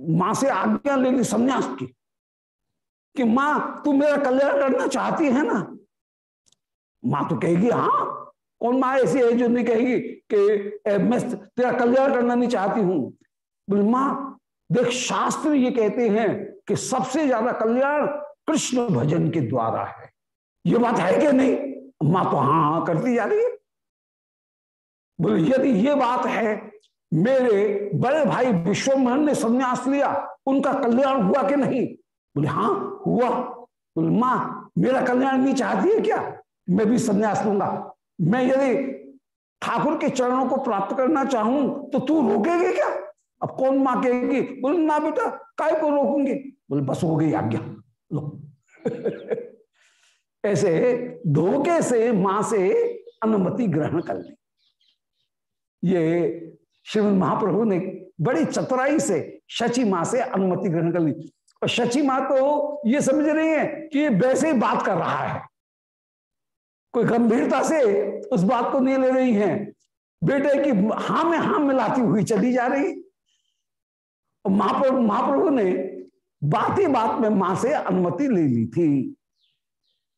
माँ से आज्ञा लेनी संन्यास की। कि माँ, तू मेरा कल्याण करना चाहती है ना? माँ तो कहेगी हाँ। कौन माँ ऐसी है जो नहीं कहेगी कि मैं तेरा कल्याण करना नहीं चाहती हूँ? बोले, माँ, देख, शास्त्र ये कहते हैं कि सबसे ज़्यादा कल्याण कृष्ण भजन के द्वारा है। ये बात है कि नहीं? माँ तो हाँ हाँ करती जा रही है। बोले, यदि ये बात है, मेरे बड़े भाई विश्वमोहन ने संन्यास लिया, उनका कल्याण हुआ कि नहीं? बोले हाँ हुआ। बोले, माँ, मेरा कल्याण नहीं चाहती है क्या? मैं भी संन्यास लूँगा। मैं यदि ठाकुर के चरणों को प्राप्त करना चाहूँ तो तू रोकेगी क्या? अब कौन माँ कहेगी, बोले ना बेटा, काय को रोकूँगी? बोले, बस हो गई आज्ञा। लो। ऐसे धोखे से माँ से अनुमति ग्रहण कर ली। ये श्रीमद महाप्रभु ने बड़ी चतुराई से शची माँ से अनुमति ग्रहण कर ली। और शची माँ तो ये समझ रही है कि ये वैसे ही बात कर रहा है। कोई गंभीरता से उस बात को नहीं ले रही है। बेटे की हाँ में हाँ मिलाती हुई चली जा रही। महाप्रभु महाप्रभु ने बात ही बात में माँ से अनुमति ले ली थी।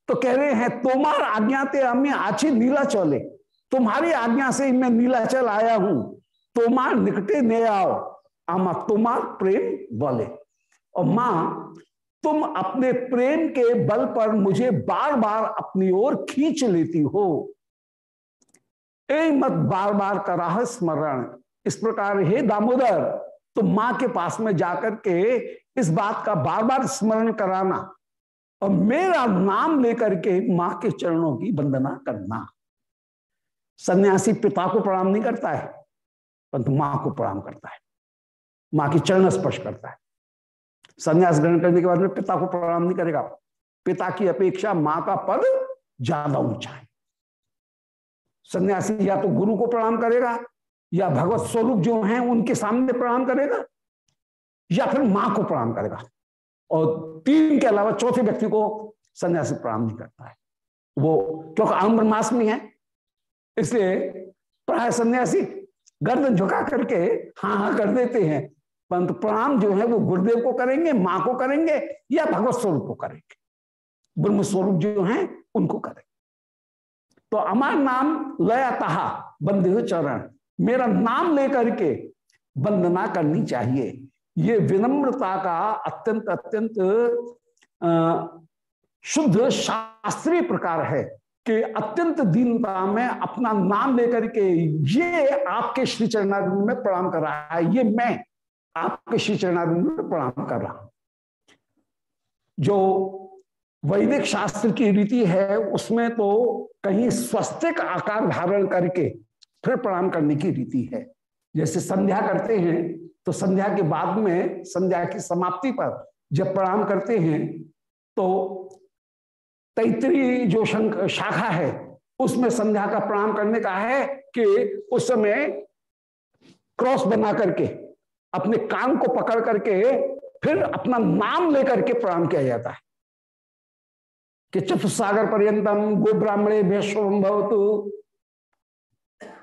तो कह रहे हैं, तुम्हार आज्ञाते हमें आछी नीला चले। तुम्हारी आज्ञा से मैं नीलाचल आया हूँ। तुम्हार निकटे ने आओ। आमा, तुम्हार प्रेम बोले। और माँ, तुम अपने प्रेम के बल पर मुझे बार बार अपनी ओर खींच लेती हो। ए मत बार बार करा स्मरण इस प्रकार, हे दामोदर, तुम माँ के पास में जाकर के इस बात का बार बार स्मरण कराना और मेरा नाम लेकर के माँ के चरणों की वंदना करना। सन्यासी पिता को प्रणाम नहीं करता है, परंतु माँ को प्रणाम करता है। माँ की चरण स्पर्श करता है। संन्यास ग्रहण करने के बाद में पिता को प्रणाम नहीं करेगा। पिता की अपेक्षा माँ का पद ज़्यादा ऊँचा है। सन्यासी या तो गुरु को प्रणाम करेगा, या भगवत स्वरूप जो हैं उनके सामने प्रणाम करेगा, या फिर माँ को प्रणाम करेगा। और तीन के अलावा चौथे व्यक्ति को सन्यासी प्रणाम नहीं करता है। वो क्योंकि आम में है, इसलिए प्राय सन्यासी गर्दन झुका करके हाँ हाँ कर देते हैं। परंतु प्रणाम जो है वो गुरुदेव को करेंगे, माँ को करेंगे या भगवत स्वरूप को करेंगे। ब्रह्म स्वरूप जो है उनको करेंगे। तो अमार नाम लया तहा बंदे चरण। मेरा नाम लेकर के वंदना करनी चाहिए। ये विनम्रता का अत्यंत अत्यंत शुद्ध शास्त्रीय प्रकार है कि अत्यंत दीनता में अपना नाम लेकर के ये आपके श्री चरणारिंद में प्रणाम कर रहा है। ये मैं आपके श्री चरणारिंद में प्रणाम कर रहा जो वैदिक शास्त्र की रीति है, उसमें तो कहीं स्वस्तिक आकार धारण करके फिर प्रणाम करने की रीति है। जैसे संध्या करते हैं तो संध्या के बाद में, संध्या की समाप्ति पर जब प्रणाम करते हैं तो तैतरी जो शाखा है, उसमें संध्या का प्रणाम करने का है कि उस समय क्रॉस बना करके अपने कान को पकड़ करके फिर अपना नाम लेकर के प्रणाम किया जाता है। कि चतुसागर पर्यंतम गो ब्राह्मणे भैश्वम भवतु।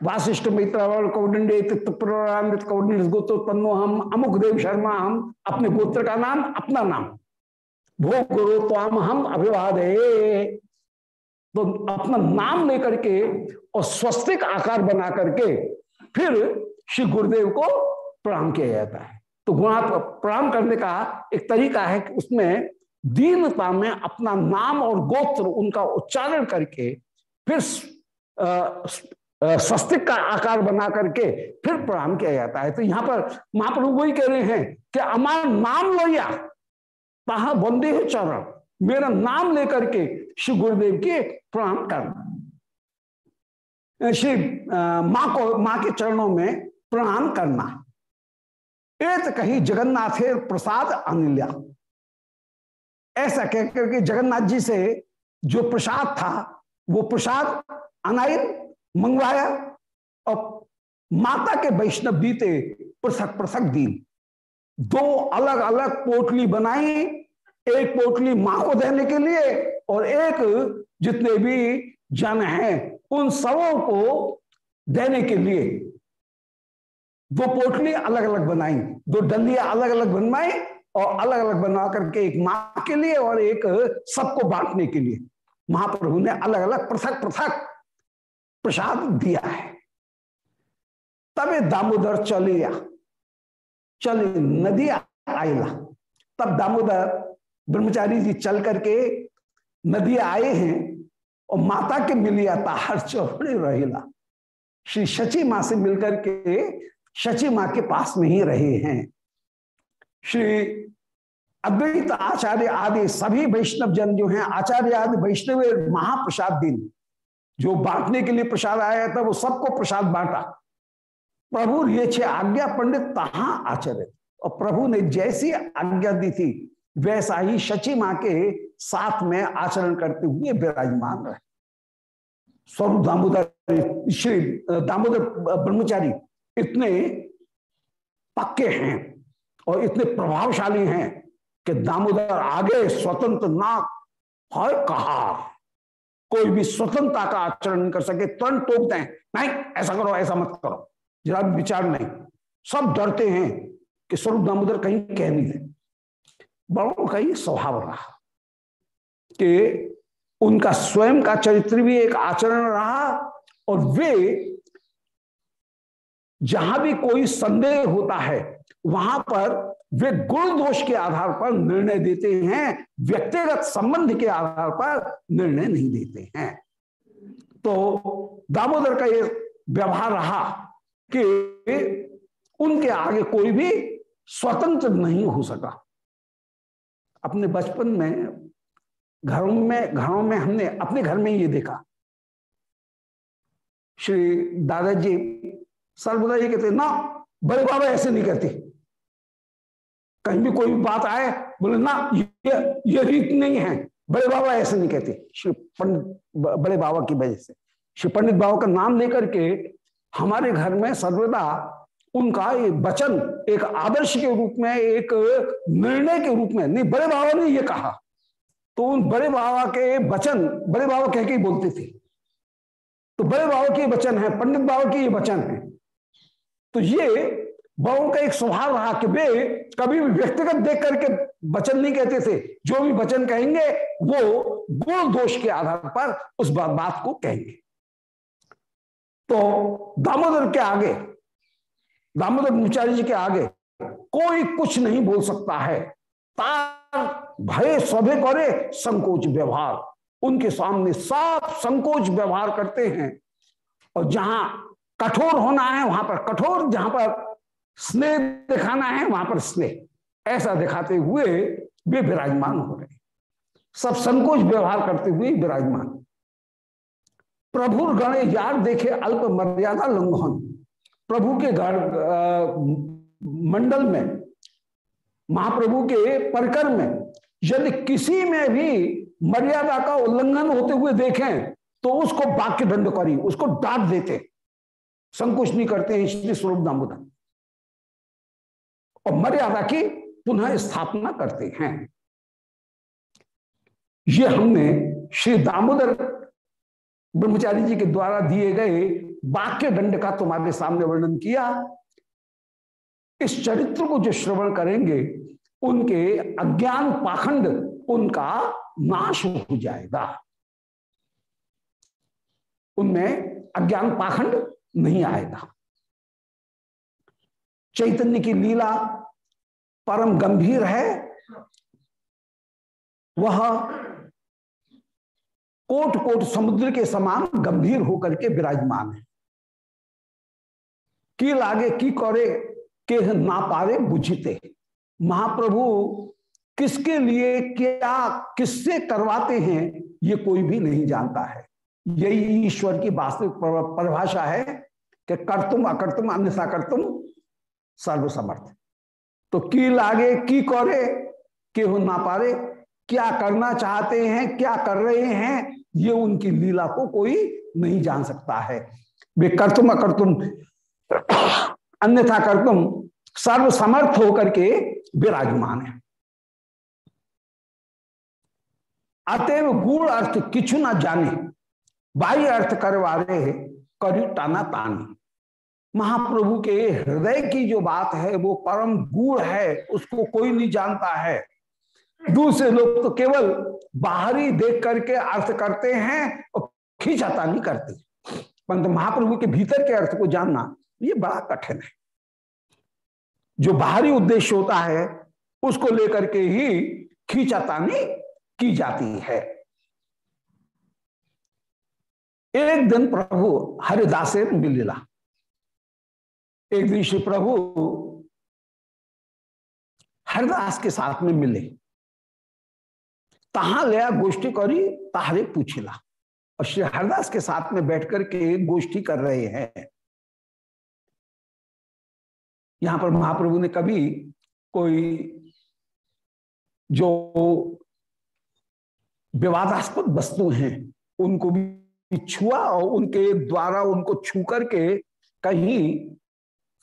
वासिष्ठ मित्र कौडंडे गोत्रोत्पन्नो हम अमुक देव शर्मा हम अपने गोत्र का नाम, अपना नाम। भो गुरु त्वाम हम अभिवाद। तो अपना नाम लेकर के और स्वस्तिक आकार बना करके फिर श्री गुरुदेव को प्रणाम किया जाता है। तो गुणा प्रणाम करने का एक तरीका है कि उसमें दीनता में अपना नाम और गोत्र उनका उच्चारण करके, फिर स्वस्तिक का आकार बना करके फिर प्रणाम किया जाता है। तो यहाँ पर महाप्रभु वही कह रहे हैं कि अमार नाम लोया, तहा बंदे चरण, मेरा नाम लेकर के श्री गुरुदेव के प्रणाम करना श्री माँ को, माँ के चरणों में प्रणाम करना। एक कहीं जगन्नाथ प्रसाद अनिल्या। ऐसा कहकर के जगन्नाथ जी से जो प्रसाद था, वो प्रसाद अनाइल मंगवाया और माता के वैष्णव बीते पृथक पृथक दीन। दो अलग अलग पोटली बनाई, एक पोटली माँ को देने के लिए और एक जितने भी जन हैं, उन सबों को देने के लिए। दो पोटली अलग अलग बनाई, दो डलिया अलग अलग बनवाई और अलग अलग बनवा करके एक माँ के लिए और एक सबको बांटने के लिए। महाप्रभु ने अलग अलग पृथक पृथक प्रसाद दिया है। तब दामोदर चलिया चली नदी आयला। तब दामोदर ब्रह्मचारी जी चल करके नदी आए हैं और माता के मिलिया ताहर चौड़े रहेला। श्री शची माँ से मिलकर के शची माँ के पास में ही रहे हैं। श्री अद्वैत आचार्य आदि सभी वैष्णव जन जो हैं, आचार्य आदि वैष्णव महाप्रसाद दिन, जो बांटने के लिए प्रसाद आया था, वो सबको प्रसाद बांटा। प्रभु ये छे आज्ञा पंडित, तहा आचरित। और प्रभु ने जैसी आज्ञा दी थी, वैसा ही शची माँ के साथ में आचरण करते हुए विराजमान रहे। स्वरूप दामोदर, श्री दामोदर ब्रह्मचारी इतने पक्के हैं और इतने प्रभावशाली हैं कि दामोदर आगे स्वतंत्र ना है कहा। कोई भी स्वतंत्रता का आचरण नहीं कर सके, तुरंत टोक दें नहीं, ऐसा करो, ऐसा मत करो। जरा भी विचार नहीं। सब डरते हैं कि स्वरूप दामोदर कहीं कह नहीं दे बड़ों का ही स्वभाव रहा कि उनका स्वयं का चरित्र भी एक आचरण रहा और वे जहाँ भी कोई संदेह होता है, वहाँ पर वे गुण दोष के आधार पर निर्णय देते हैं, व्यक्तिगत संबंध के आधार पर निर्णय नहीं देते हैं। तो दामोदर का ये व्यवहार रहा कि उनके आगे कोई भी स्वतंत्र नहीं हो सका। अपने बचपन में, घरों में घरों में हमने अपने घर में ये देखा। श्री दादाजी सर्वदा ये कहते, ना, बड़े बाबा ऐसे नहीं कहते कहीं भी कोई भी बात आए, बोले, ना, ये ये रीत नहीं है। बड़े बाबा ऐसे नहीं कहते श्री पंडित बड़े बाबा की वजह से। श्री पंडित बाबा का नाम लेकर के हमारे घर में सर्वदा उनका एक वचन, एक आदर्श के रूप में, एक निर्णय के रूप में, नहीं, बड़े बाबा ने ये कहा। तो उन बड़े बाबा के वचन, बड़े बाबा कह के बोलते थे। तो बड़े बाबा के वचन है, पंडित बाबा के ये वचन है। तो ये बड़ों का एक स्वभाव रहा कि वे कभी भी व्यक्तिगत देख करके वचन नहीं कहते थे। जो भी वचन कहेंगे वो गुण दोष के आधार पर उस बात, को कहेंगे। तो दामोदर के आगे दामोदर ब्रह्मचारी जी के आगे कोई कुछ नहीं बोल सकता है। तार भय सभे करे संकोच व्यवहार। उनके सामने साफ़ संकोच व्यवहार करते हैं। और जहाँ कठोर होना है, वहाँ पर कठोर, जहाँ पर स्नेह दिखाना है, वहाँ पर स्नेह। ऐसा दिखाते हुए वे विराजमान हो रहे। सब संकोच व्यवहार करते हुए विराजमान। प्रभु गणे यार देखे अल्प मर्यादा लंघन। प्रभु के घर मंडल में, महाप्रभु के परकर में, यदि किसी में भी मर्यादा का उल्लंघन होते हुए देखें तो उसको वाक्य दंड करी, उसको डांट देते। संकोच नहीं करते हैं श्री स्वरूप दामोदर। और मर्यादा की पुनः स्थापना करते हैं। ये हमने श्री दामोदर ब्रह्मचारी जी के द्वारा दिए गए वाक्य दंड का तुम्हारे सामने वर्णन किया। इस चरित्र को जो श्रवण करेंगे, उनके अज्ञान पाखंड उनका नाश हो जाएगा। उनमें अज्ञान पाखंड नहीं आएगा। चैतन्य की लीला परम गंभीर है। वह कोट कोट समुद्र के समान गंभीर होकर के विराजमान है। की लागे की करे के ना पारे बुझते। महाप्रभु किसके लिए क्या किससे करवाते हैं ये कोई भी नहीं जानता है। यही ईश्वर की वास्तविक परिभाषा है कि कर्तुम, अकर्तुम, अन्यथा कर्तुम, सर्वसमर्थ। तो की लागे, की करे, के हो ना पारे, क्या करना चाहते हैं, क्या कर रहे हैं, ये उनकी लीला को कोई नहीं जान सकता है। वे कर्तुम, अकर्तुम, अन्यथा कर्तुम, सर्वसमर्थ होकर के विराजमान है। अतएव गुण अर्थ किचु ना जाने बाह्य अर्थ करवारे करी टाना तानी महाप्रभु के हृदय की जो बात है, वो परम गुण है, उसको कोई नहीं जानता है। दूसरे लोग तो केवल बाहरी देख करके अर्थ करते हैं और खींचाता नहीं करते परंतु महाप्रभु के भीतर के अर्थ को जानना, ये बड़ा कठिन है। जो बाहरी उद्देश्य होता है, उसको लेकर के ही खींचातानी की जाती है। एक दिन प्रभु हरिदास मिलिला एक दिन श्री प्रभु हरिदास के साथ में मिले। तहा गया गोष्ठी करी, ताहरे पूछिला और श्री हरिदास के साथ में बैठकर के गोष्ठी कर रहे हैं। यहाँ पर महाप्रभु ने कभी कोई जो विवादास्पद वस्तु हैं, उनको भी छुआ उनके द्वारा उनको छू करके कहीं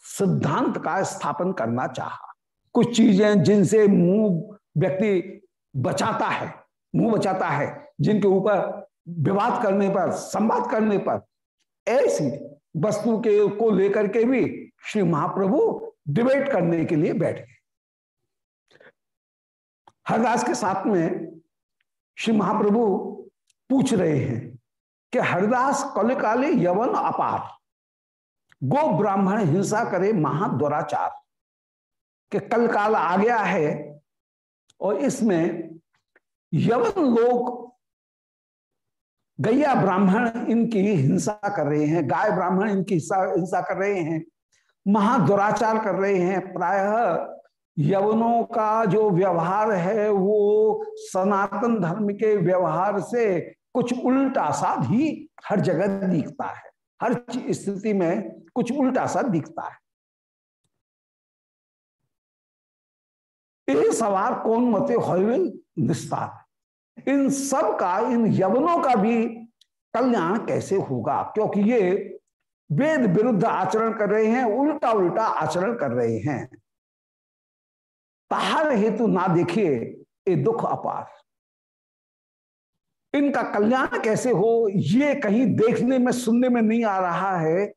सिद्धांत का स्थापन करना चाहा। कुछ चीज़ें जिनसे मुँह व्यक्ति बचाता है, मुँह बचाता है, जिनके ऊपर विवाद करने पर, संवाद करने पर, ऐसी वस्तु के को लेकर के भी श्री महाप्रभु डिबेट करने के लिए बैठ गए। हरदास के साथ में श्री महाप्रभु पूछ रहे हैं कि हरदास कलिकाले यवन अपार। गो ब्राह्मण हिंसा करे महाद्वराचार। के कल काल आ गया है और इसमें यवन लोग गैया ब्राह्मण इनकी हिंसा कर रहे हैं, गाय ब्राह्मण इनकी हिंसा कर रहे हैं महादुराचार कर रहे हैं। प्रायः यवनों का जो व्यवहार है वो सनातन धर्म के व्यवहार से कुछ उल्टा सा भी हर जगह दिखता है। हर स्थिति में कुछ उल्टा सा दिखता है। सवार कौन मते निस्तार। इन सब का, इन यवनों का भी कल्याण कैसे होगा? क्योंकि ये वेद विरुद्ध आचरण कर रहे हैं उल्टा उल्टा आचरण कर रहे हैं। ताहर हेतु ना देखिए, ये दुख अपार। इनका कल्याण कैसे हो, ये कहीं देखने में, सुनने में नहीं आ रहा है।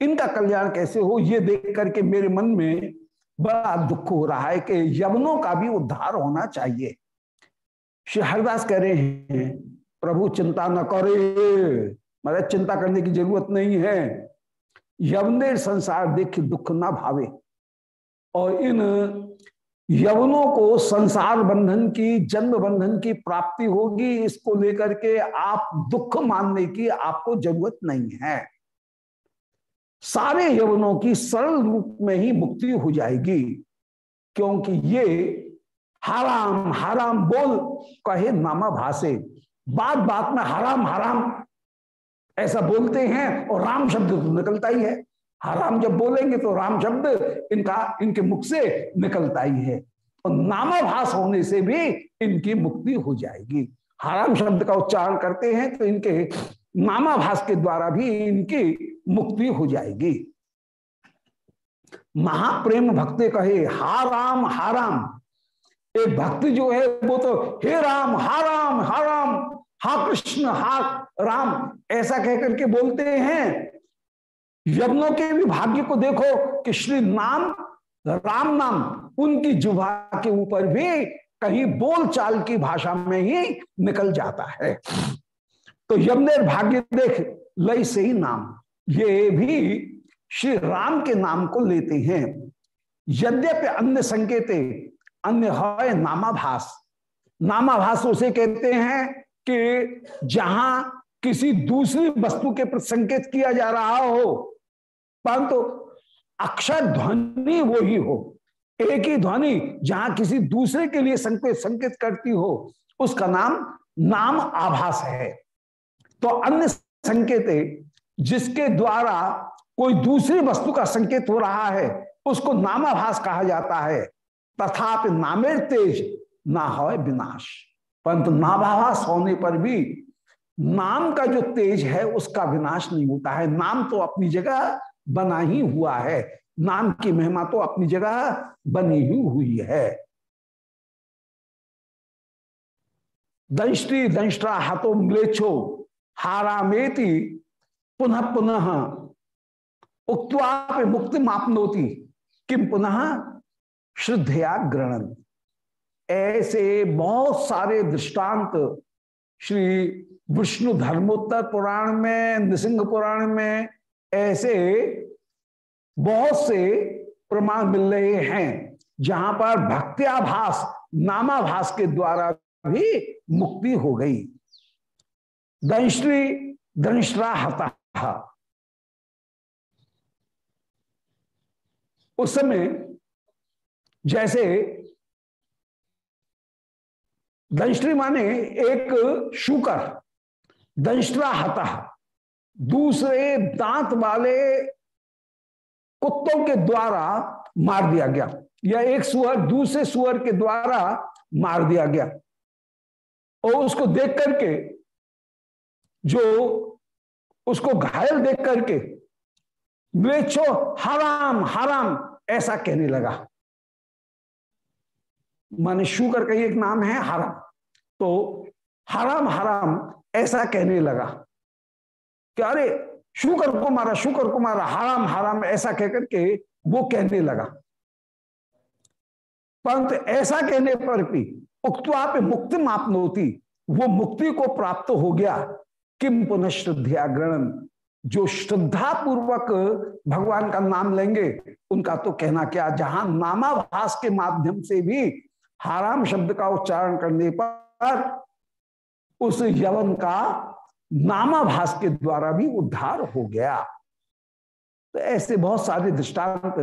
इनका कल्याण कैसे हो, ये देख करके मेरे मन में बड़ा दुख हो रहा है कि यवनों का भी उद्धार होना चाहिए। श्री हरिदास कह रहे हैं, प्रभु, चिंता न करे। मतलब चिंता करने की ज़रूरत नहीं है। यवने संसार देख दुख ना भावे। और इन यवनों को संसार बंधन की, जन्म बंधन की प्राप्ति होगी। इसको लेकर के आप दुख मानने की आपको ज़रूरत नहीं है। सारे यवनों की सरल रूप में ही मुक्ति हो जाएगी, क्योंकि ये हराम हराम बोल कहे नामा भाषे। बात बात में हराम हराम ऐसा बोलते हैं और राम शब्द तो निकलता ही है। हराम जब बोलेंगे तो राम शब्द इनका, इनके मुख से निकलता ही है। और नामाभास होने से भी इनकी मुक्ति हो जाएगी। हराम शब्द का उच्चारण करते हैं तो इनके नामाभास के द्वारा भी इनकी मुक्ति हो जाएगी। महाप्रेम भक्ति कहे, हा राम हा राम। एक भक्ति जो है, वो तो हे राम, हा राम हा राम, हा कृष्ण, हा राम। ऐसा कहकर के बोलते हैं यज्ञों के भी भाग्य को देखो कि श्री नाम, राम नाम, उनकी जुभा के ऊपर भी कहीं बोल चाल की भाषा में ही निकल जाता है। तो यमुनेर भाग्य देख, लय से ही नाम। ये भी श्री राम के नाम को लेते हैं। यद्यपि अन्य संकेते, अन्य है नामाभास। नामाभास उसे कहते हैं कि जहाँ किसी दूसरी वस्तु के प्रति संकेत किया जा रहा हो, परंतु तो अक्षर ध्वनि वो ही। हो एक ही ध्वनि जहाँ किसी दूसरे के लिए संकेत संकेत करती हो, उसका नाम नाम आभास है। तो अन्य संकेत जिसके द्वारा कोई दूसरी वस्तु का संकेत हो रहा है, उसको नामाभास कहा जाता है। तथापि नामेर तेज ना हो विनाश। परंतु नाभाभास होने पर भी नाम का जो तेज है, उसका विनाश नहीं होता है। नाम तो अपनी जगह बना ही हुआ है। नाम की महिमा तो अपनी जगह बनी ही हुई है। दंष्टि दंष्टा हाथों म्लेच्छो, हारामेति पुनः पुनः। उक्वा मुक्ति मापनोती किम पुनः? श्रद्धया ग्रहण ऐसे बहुत सारे दृष्टांत श्री विष्णु धर्मोत्तर पुराण में, नृसिंह पुराण में ऐसे बहुत से प्रमाण मिल रहे हैं, जहाँ पर भक्त्याभास, नामाभास के द्वारा भी मुक्ति हो गई। दंश्री दंश्रा हता उस समय जैसे दंश्री माने एक शुकर दंश्रा हता। दूसरे दांत वाले कुत्तों के द्वारा मार दिया गया। या एक सुअर दूसरे सुअर के द्वारा मार दिया गया। और उसको देख करके, जो उसको घायल देख करके बेचो हराम हराम, ऐसा कहने लगा। माने शुकर का एक नाम है हराम। तो हराम हराम ऐसा कहने लगा कि अरे शुकर को मारा शुकर को मारा, हराम हराम ऐसा कहकर के वो कहने लगा। परंतु ऐसा कहने पर भी उक्तवा पे मुक्ति मापन होती वो मुक्ति को प्राप्त हो गया। किम पुनः श्रद्धा ग्रहण जो श्रद्धा पूर्वक भगवान का नाम लेंगे, उनका तो कहना क्या, जहाँ नामाभास के माध्यम से भी हाराम शब्द का उच्चारण करने पर उस यवन का नामाभास के द्वारा भी उद्धार हो गया। तो ऐसे बहुत सारे दृष्टांत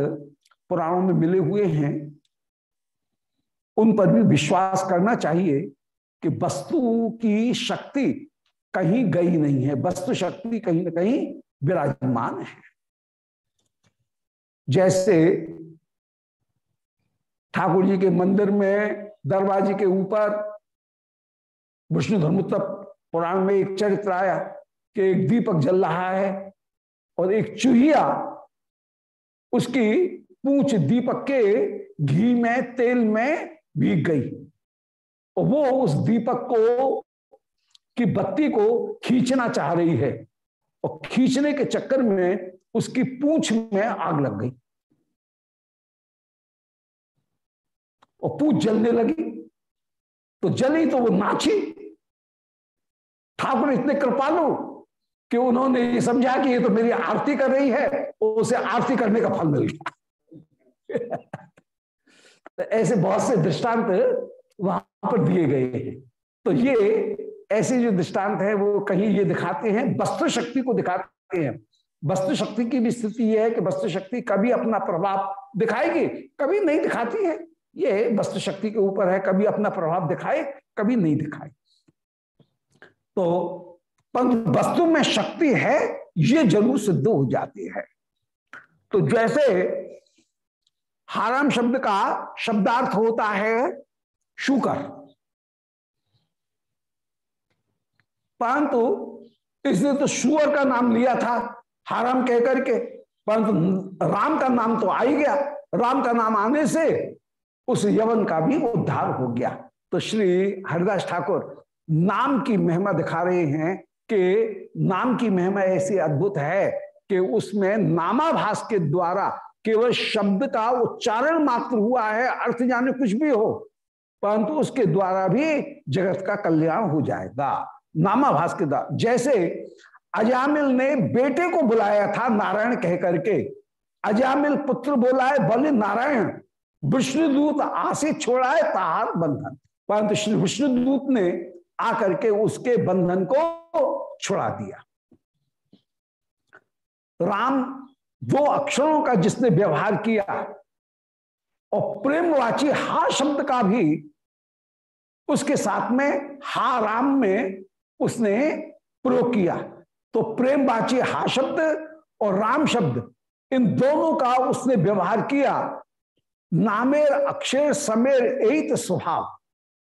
पुराणों में मिले हुए हैं। उन पर भी विश्वास करना चाहिए कि वस्तु की शक्ति कहीं गई नहीं है, वस्तु शक्ति कहीं ना कहीं विराजमान है। जैसे ठाकुर जी के मंदिर में दरवाजे के ऊपर, विष्णु धर्मोत्तर पुराण में एक चरित्र आया कि एक दीपक जल रहा है और एक चूहिया, उसकी पूछ दीपक के घी में, तेल में भीग गई। और वो उस दीपक को, की बत्ती को खींचना चाह रही है और खींचने के चक्कर में उसकी पूछ में आग लग गई। और पूछ जलने लगी। तो जली तो वो नाची। ठाकुर इतने कृपालु कि उन्होंने ये समझा कि ये तो मेरी आरती कर रही है, उसे आरती करने का फल मिल गया। तो ऐसे बहुत से दृष्टांत वहाँ पर दिए गए हैं। तो ये ऐसे जो दृष्टांत है, वो कहीं ये दिखाते हैं, वस्तु शक्ति को दिखाते हैं। वस्तु शक्ति की भी स्थिति यह है कि वस्तु शक्ति कभी अपना प्रभाव दिखाएगी, कभी नहीं दिखाती है। ये वस्तु शक्ति के ऊपर है, कभी अपना प्रभाव दिखाए, कभी नहीं दिखाए। तो वस्तु में शक्ति है, ये ज़रूर सिद्ध हो जाती है। तो जैसे हाराम शब्द का शब्दार्थ होता है शुकर। परंतु इसने तो शुअर का नाम लिया था, हाराम कह करके। परंतु राम का नाम तो आ ही गया। राम का नाम आने से उस यवन का भी उद्धार हो गया। तो श्री हरिदास ठाकुर नाम की महिमा दिखा रहे हैं कि नाम की महिमा ऐसी अद्भुत है कि उसमें नामाभास के द्वारा केवल शब्द का उच्चारण मात्र हुआ है, अर्थ जाने कुछ भी हो, परंतु उसके द्वारा भी जगत का कल्याण हो जाएगा। नामाभास के द्वारा जैसे अजामिल ने बेटे को बुलाया था नारायण कह करके अजामिल पुत्र बोला है, बल नारायण विष्णुदूत आसे छोड़ा है ताहार बंधन। परंतु श्री विष्णुदूत ने आकर के उसके बंधन को छुड़ा दिया। राम दो अक्षरों का जिसने व्यवहार किया, और प्रेमवाची हा शब्द का भी उसके साथ में हा राम में उसने प्रयोग किया। तो प्रेमवाची हा शब्द और राम शब्द, इन दोनों का उसने व्यवहार किया नामेर अक्षर समेर एक स्वभाव।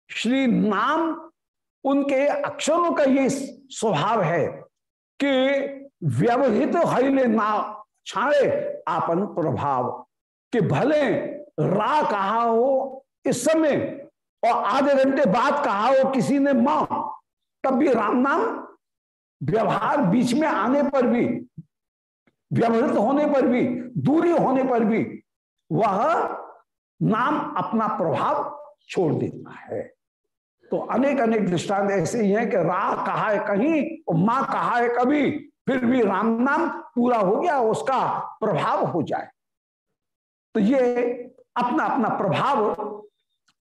श्री नाम उनके अक्षरों का ये स्वभाव है कि व्यवहित हईले ना छाड़े आपन प्रभाव, कि भले रा कहा हो इस समय और आधे घंटे बाद कहा हो किसी ने माँ, तब भी राम नाम व्यवहार बीच में आने पर भी, व्यवहित होने पर भी, दूरी होने पर भी वह नाम अपना प्रभाव छोड़ देता है। तो अनेक अनेक दृष्टांत ऐसे ही हैं कि रा कहा है कहीं और माँ कहा है कभी, फिर भी राम नाम पूरा हो गया, उसका प्रभाव हो जाए। तो ये अपना अपना प्रभाव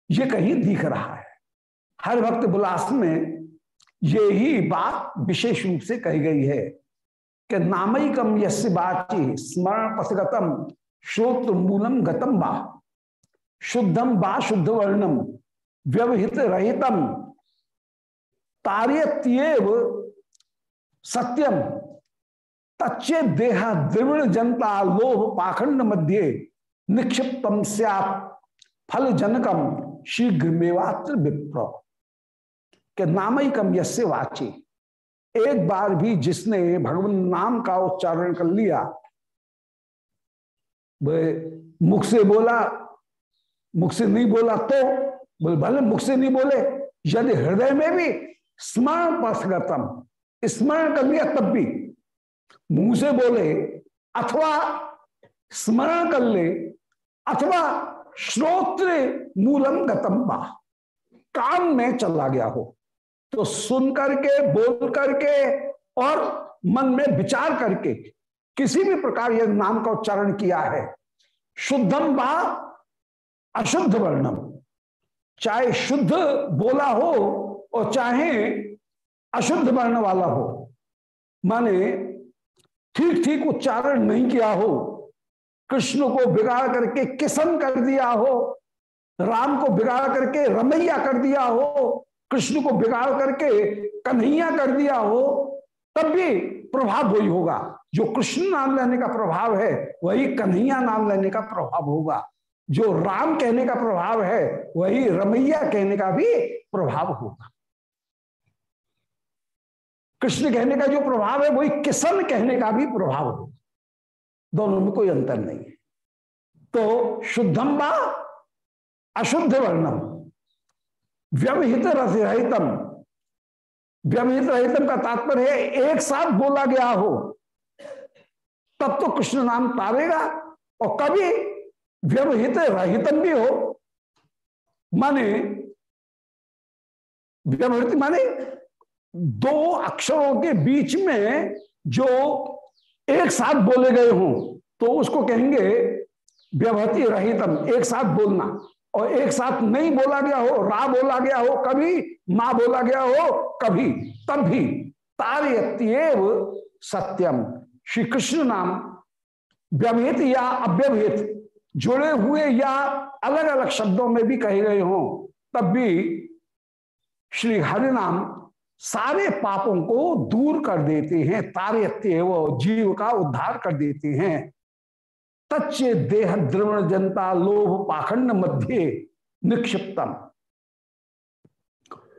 ये कहीं दिख रहा है। हर वक्त बुलास में ये ही बात विशेष रूप से कही गई है कि नामयिकम यस्य बाची स्मरण पथगतम श्रोत्र मूलम गतम बा शुद्धम बा शुद्ध वर्णम व्यवहित रहितम तार्यत्यव सत्यम तच्चे देहा द्रविण जनता लोह पाखंड मध्य निक्षिप्तम फल जनकम शीघ्र मेवात्र विप्र के नामयिकम यसे वाची एक बार भी जिसने भगवान नाम का उच्चारण कर लिया मुख से बोला, मुख से नहीं बोला तो? बोले, भले मुख से नहीं बोले यदि हृदय में भी स्मरण पथगतम स्मरण कर लिया तब भी। मुँह से बोले अथवा स्मरण कर ले, अथवा श्रोत्र मूलम गतम बा, काम में चला गया हो। तो सुन करके, बोल करके और मन में विचार करके किसी भी प्रकार यह नाम का उच्चारण किया है। शुद्धम बा अशुद्ध वर्णम चाहे शुद्ध बोला हो और चाहे अशुद्ध वर्ण वाला हो, माने ठीक ठीक उच्चारण नहीं किया हो, कृष्ण को बिगाड़ करके किसन कर दिया हो, राम को बिगाड़ करके रमैया कर दिया हो, कृष्ण को बिगाड़ करके कन्हैया कर दिया हो, तब भी प्रभाव वही होगा। जो कृष्ण नाम लेने का प्रभाव है, वही कन्हैया नाम लेने का प्रभाव होगा। जो राम कहने का प्रभाव है, वही रमैया कहने का भी प्रभाव होगा। कृष्ण कहने का जो प्रभाव है, वही किशन कहने का भी प्रभाव होगा। दोनों में कोई अंतर नहीं है। तो शुद्धम बा अशुद्ध वर्णम, व्यवहित रहितम। व्यवहित रहितम का तात्पर्य है, एक साथ बोला गया हो तब तो कृष्ण नाम तारेगा और कभी व्यवहित रहितम भी हो। माने, व्यवहित माने दो अक्षरों के बीच में जो एक साथ बोले गए हों तो उसको कहेंगे व्यवहति रहितम, एक साथ बोलना। और एक साथ नहीं बोला गया हो, रा बोला गया हो, कभी, माँ बोला गया हो, कभी, तब भी तारयत्यव सत्यम। श्री कृष्ण नाम व्यवहित या अव्यवहित, जुड़े हुए या अलग अलग शब्दों में भी कहे गए हों, तब भी श्री हरि नाम सारे पापों को दूर कर देते हैं तारे वो जीव का उद्धार कर देते हैं। तच्चे देह द्रवण जनता लोभ पाखंड मध्य निक्षिप्तम।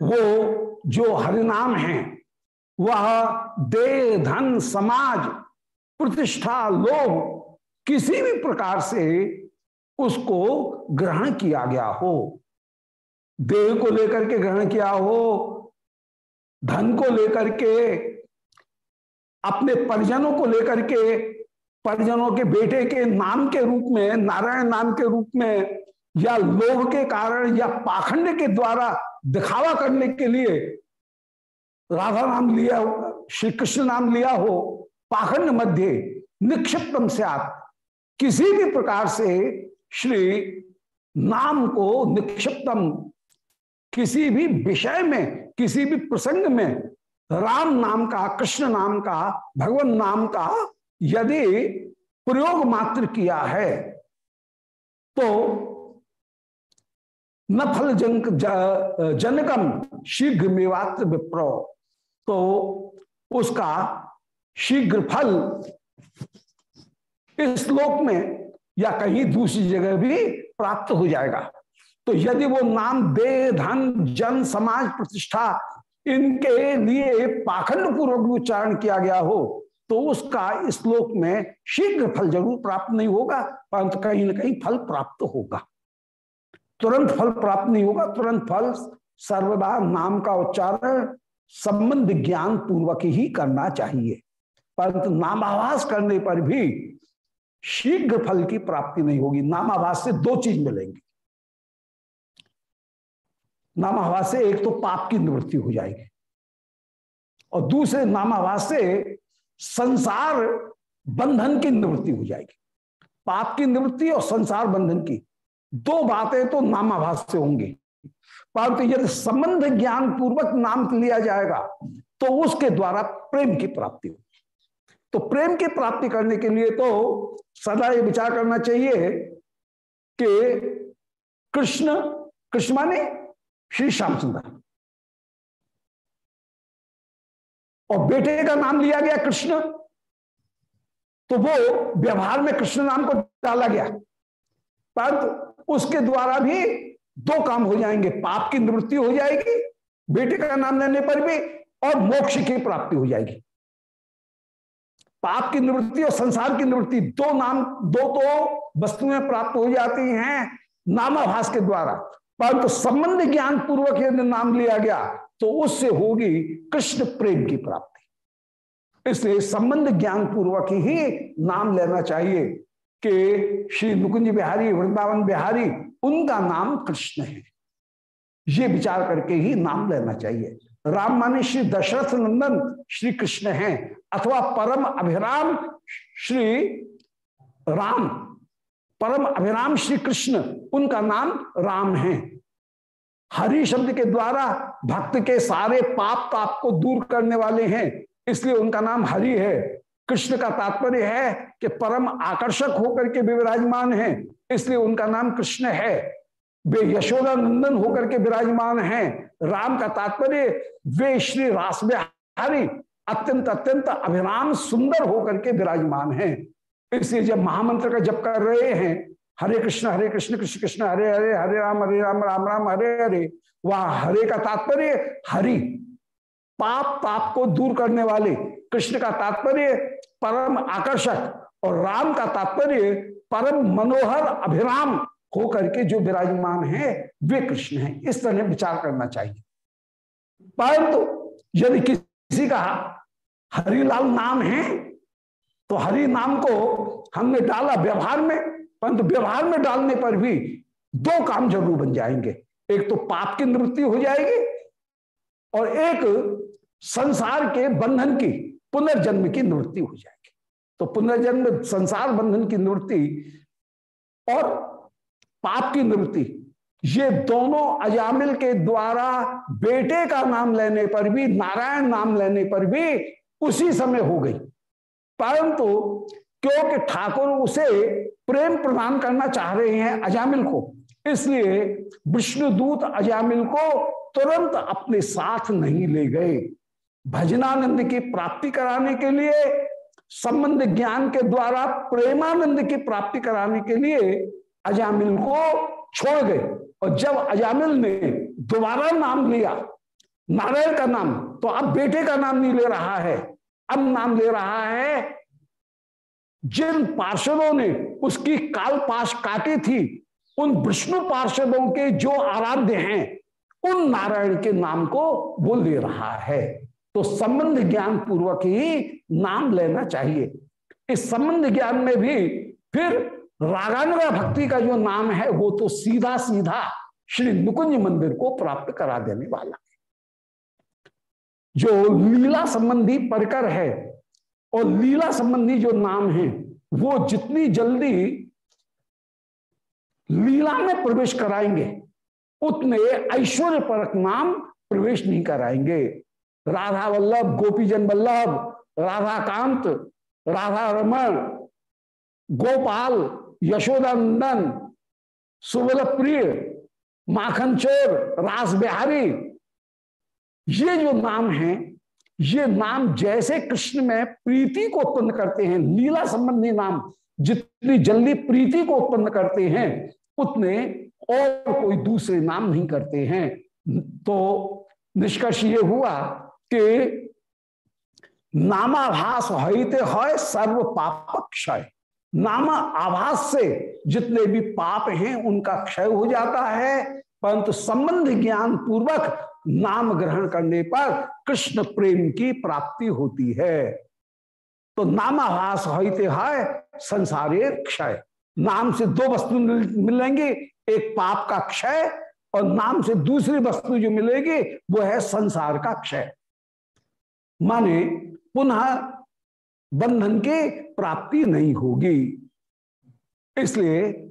वो जो हरिनाम है, वह देह, धन, समाज प्रतिष्ठा लोभ किसी भी प्रकार से उसको ग्रहण किया गया हो। देह को लेकर के ग्रहण किया हो, धन को लेकर के, अपने परिजनों को लेकर के, परिजनों के बेटे के नाम के रूप में, नारायण नाम के रूप में, या लोभ के कारण, या पाखंड के द्वारा दिखावा करने के लिए राधा नाम लिया हो, श्री कृष्ण नाम लिया हो पाखंड मध्य निक्षिप्तम से आप किसी भी प्रकार से श्री नाम को निक्षिप्तम किसी भी विषय में, किसी भी प्रसंग में, राम नाम का, कृष्ण नाम का, भगवान नाम का यदि प्रयोग मात्र किया है तो न फल जनक जनकम शीघ्र मेवात्र विप्रो। तो उसका शीघ्र फल इस श्लोक में या कहीं दूसरी जगह भी प्राप्त हो जाएगा। तो यदि वो नाम दे धन, जन, समाज, प्रतिष्ठा इनके लिए पाखंड पूर्वक उच्चारण किया गया हो तो उसका श्लोक में शीघ्र फल ज़रूर प्राप्त नहीं होगा, परंतु कहीं ना कहीं फल प्राप्त होगा। तुरंत फल प्राप्त नहीं होगा, तुरंत फल सर्वदा नाम का उच्चारण संबंध ज्ञान पूर्वक ही करना चाहिए। परंतु नामाभास करने पर भी शीघ्र फल की प्राप्ति नहीं होगी। नामाभास से दो चीज़ मिलेंगी। नामाभास से एक तो पाप की निवृत्ति हो जाएगी और दूसरे नामाभास से संसार बंधन की निवृत्ति हो जाएगी। पाप की निवृत्ति और संसार बंधन की दो बातें तो नामाभास से होंगी। परंतु यदि संबंध ज्ञान पूर्वक नाम लिया जाएगा तो उसके द्वारा प्रेम की प्राप्ति होगी। तो प्रेम की प्राप्ति करने के लिए तो सदा ये विचार करना चाहिए कि कृष्ण कृष्ण माने श्री श्याम सुंदर और बेटे का नाम लिया गया कृष्ण तो वो व्यवहार में कृष्ण नाम को डाला गया। परंतु उसके द्वारा भी दो काम हो जाएँगे, पाप की निवृत्ति हो जाएगी, बेटे का नाम लेने पर भी, और मोक्ष की प्राप्ति हो जाएगी। पाप की निवृत्ति और संसार की निवृत्ति, दो नाम, दो तो वस्तुएँ प्राप्त हो जाती हैं नामाभास के द्वारा। परंतु तो संबंध ज्ञान पूर्वक यदि नाम लिया गया तो उससे होगी कृष्ण प्रेम की प्राप्ति। इसलिए संबंध ज्ञान पूर्वक ही नाम लेना चाहिए कि श्री मुकुंज बिहारी, वृंदावन बिहारी, उनका नाम कृष्ण है। ये विचार करके ही नाम लेना चाहिए। राम माने श्री दशरथ नंदन श्री कृष्ण हैं। अथवा परम अभिराम श्री राम, परम अभिराम श्री कृष्ण, उनका नाम राम है। हरि शब्द के द्वारा भक्त के सारे पाप ताप को दूर करने वाले हैं, इसलिए उनका नाम हरि है। कृष्ण का तात्पर्य है कि परम आकर्षक होकर के विराजमान है, इसलिए उनका नाम कृष्ण है। वे यशोदा नंदन होकर के विराजमान हैं। राम का तात्पर्य, वे श्री रास बिहारी अत्यंत अत्यंत अभिराम सुंदर होकर के विराजमान हैं। इसलिए जब महामंत्र का जप कर रहे हैं, हरे कृष्ण हरे कृष्ण कृष्ण कृष्ण, हरे हरे हरे राम हरे राम राम राम, हरे हरे, वह, हरे का तात्पर्य, हरि। पाप ताप को दूर करने वाले कृष्ण का तात्पर्य, परम आकर्षक और राम का तात्पर्य, परम मनोहर अभिराम होकर के जो विराजमान है, वे कृष्ण हैं। इस तरह विचार करना चाहिए। परंतु यदि किसी का हरिलाल नाम है। तो हरि नाम को हमने डाला व्यवहार में, परंतु व्यवहार में डालने पर भी दो काम ज़रूर बन जाएँगे। एक तो पाप की निवृत्ति हो जाएगी और एक संसार के बंधन की पुनर्जन्म की निवृत्ति हो जाएगी। तो पुनर्जन्म, संसार बंधन की निवृत्ति और पाप की निवृत्ति, ये दोनों अजामिल के द्वारा बेटे का नाम लेने पर भी, नारायण नाम लेने पर भी उसी समय हो गई। परंतु क्योंकि ठाकुर उसे प्रेम प्रदान करना चाह रहे हैं अजामिल को, इसलिए विष्णुदूत अजामिल को तुरंत अपने साथ नहीं ले गए। भजनानंद की प्राप्ति कराने के लिए, संबंध ज्ञान के द्वारा प्रेमानंद की प्राप्ति कराने के लिए अजामिल को छोड़ गए। और जब अजामिल ने दोबारा नाम लिया नारायण का नाम तो अब बेटे का नाम नहीं ले रहा है। अब नाम ले रहा है जिन पार्षदों ने उसकी काल पाश काटी थी, उन विष्णु पार्षदों के जो आराध्य हैं, उन नारायण के नाम को वो ले रहा है। तो संबंध ज्ञान पूर्वक ही नाम लेना चाहिए। इस संबंध ज्ञान में भी फिर रागानुगा भक्ति का जो नाम है, वो तो सीधा सीधा श्री नुकुंज मंदिर को प्राप्त करा देने वाला। जो लीला संबंधी परकर है और लीला संबंधी जो नाम है, वो जितनी जल्दी लीला में प्रवेश कराएँगे, उतने ऐश्वर्य परक नाम प्रवेश नहीं कराएँगे। राधा वल्लभ, गोपीजन वल्लभ राधा कांत राधा रमन गोपाल, यशोदानंदन सुबल प्रिय माखन चोर रास बिहारी ये जो नाम है, ये नाम जैसे कृष्ण में प्रीति को उत्पन्न करते हैं, लीला संबंधी नाम, जितनी जल्दी प्रीति को उत्पन्न करते हैं, उतने और कोई दूसरे नाम नहीं करते हैं। तो निष्कर्ष ये हुआ कि नामाभास हित है सर्व पाप क्षय। नाम आभास से जितने भी पाप हैं, उनका क्षय हो जाता है, परंतु संबंध ज्ञान पूर्वक नाम ग्रहण करने पर कृष्ण प्रेम की प्राप्ति होती है। तो नामाभास होते संसारे क्षय। नाम से दो वस्तु मिलेंगे, एक पाप का क्षय और नाम से दूसरी वस्तु जो मिलेगी, वो है संसार का क्षय। माने पुनः बंधन की प्राप्ति नहीं होगी। इसलिए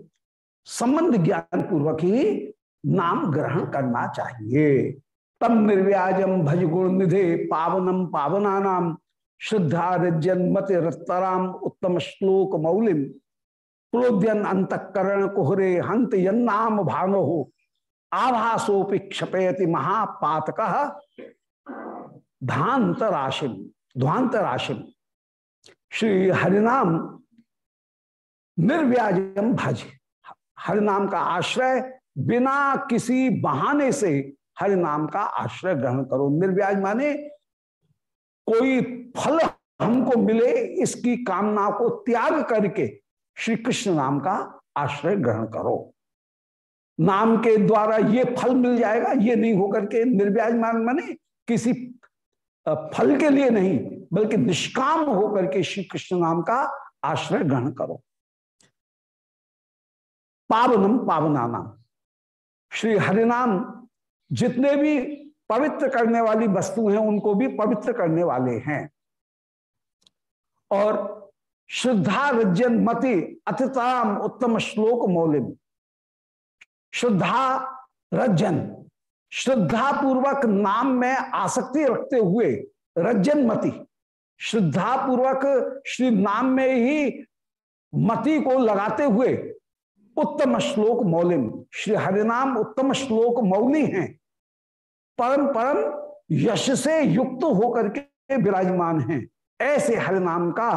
संबंध ज्ञान पूर्वक ही नाम ग्रहण करना चाहिए। तम निर्व्याजम भज गुण निधे पावनम पावना नाम रजन मत रत्तराम उत्तम श्लोक मौलिम प्रोद्यन अंतकरण कुहरे हंत यन्नाम भानो हो आभासोपि क्षपयति महापातक। धांत राशिम ध्वांत राशिम श्री हरिनाम निर्व्याजम भज हरिनाम का आश्रय बिना किसी बहाने से हरिनाम का आश्रय ग्रहण करो। निर्व्याज माने कोई फल हमको मिले, इसकी कामना को त्याग करके श्री कृष्ण नाम का आश्रय ग्रहण करो। नाम के द्वारा ये फल मिल जाएगा, ये नहीं होकर के निर्व्याज मान माने किसी फल के लिए नहीं, बल्कि निष्काम होकर के श्री कृष्ण नाम का आश्रय ग्रहण करो। पावनम पावना नाम श्री हरिनाम जितने भी पवित्र करने वाली वस्तु हैं, उनको भी पवित्र करने वाले हैं। और शुद्धा रजन मति अतिताम उत्तम श्लोक मौलिम शुद्धा रजन श्रद्धा पूर्वक नाम में आसक्ति रखते हुए रजन मति श्रद्धा पूर्वक श्री नाम में ही मति को लगाते हुए उत्तम श्लोक मौलिम श्री हरिनाम उत्तम श्लोक मौली हैं। परम परम यश से युक्त होकर के विराजमान हैं। ऐसे हरिनाम का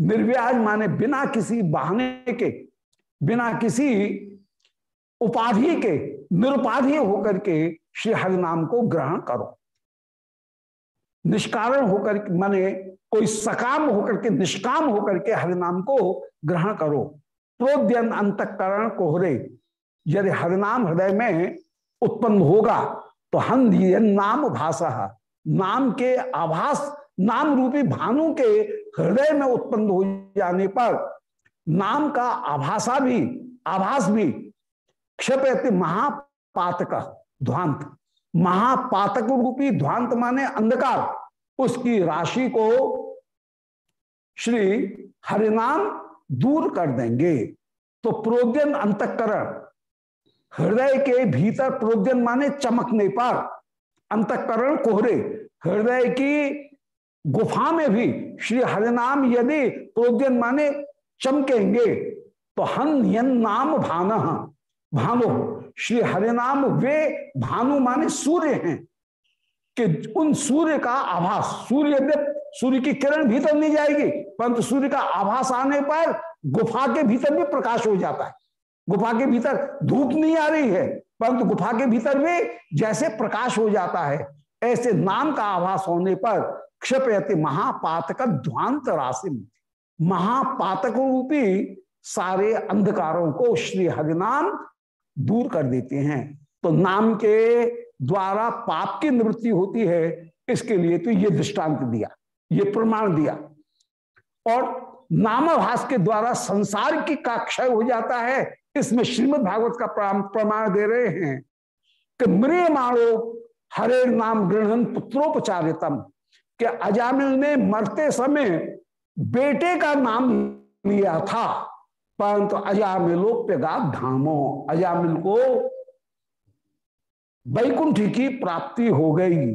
निर्व्याज माने बिना किसी बहाने के, बिना किसी उपाधि के, निरुपाधि होकर के श्री हरिनाम को ग्रहण करो। निष्कारण होकर माने कोई सकाम होकर के, निष्काम होकर के हरिनाम को ग्रहण करो। प्रोद्यन अंतकरण कोहरे यदि हरिनाम हृदय में उत्पन्न होगा तो हम नाम भाषा नाम के आभास, नाम रूपी भानु के हृदय में उत्पन्न हो जाने पर नाम का आभाषा भी, आभास भी क्षपयति महापातक, ध्वांत। महापातक रूपी ध्वांत माने अंधकार। उसकी राशि को श्री हरिनाम दूर कर देंगे। तो प्रोद्यन अंतकरण हृदय के भीतर प्रोद्यन माने चमकने पर, अंतकरण कोहरे। हृदय की गुफा में भी श्री हरिनाम यदि प्रोद्यन माने चमकेंगे तो हन यन नाम भान। भानु, श्री हरिनाम वे भानु माने सूर्य हैं, कि उन सूर्य का आभास, सूर्य सूर्य की किरण भीतर नहीं जाएगी, परंतु सूर्य का आभास आने पर गुफा के भीतर भी प्रकाश हो जाता है। गुफा के भीतर धूप नहीं आ रही है, परंतु गुफा के भीतर भी जैसे प्रकाश हो जाता है, ऐसे नाम का आभास होने पर क्षपयति महापातक ध्वांत राशि महापातक रूपी सारे अंधकारों को श्री हरिनाम दूर कर देते हैं। तो नाम के द्वारा पाप की निवृत्ति होती है, इसके लिए तो ये दृष्टांत दिया, ये प्रमाण दिया। और नामाभास के द्वारा संसार की का क्षय हो जाता है इसमें श्रीमद भागवत का प्रमाण दे रहे हैं कि मृय माणो हरे नाम गृहण पुत्रोपचारितम, कि अजामिल ने मरते समय बेटे का नाम लिया था, परंतु अजामिलोप्यगा धामो। अजामिल को वैकुंठ की प्राप्ति हो गई।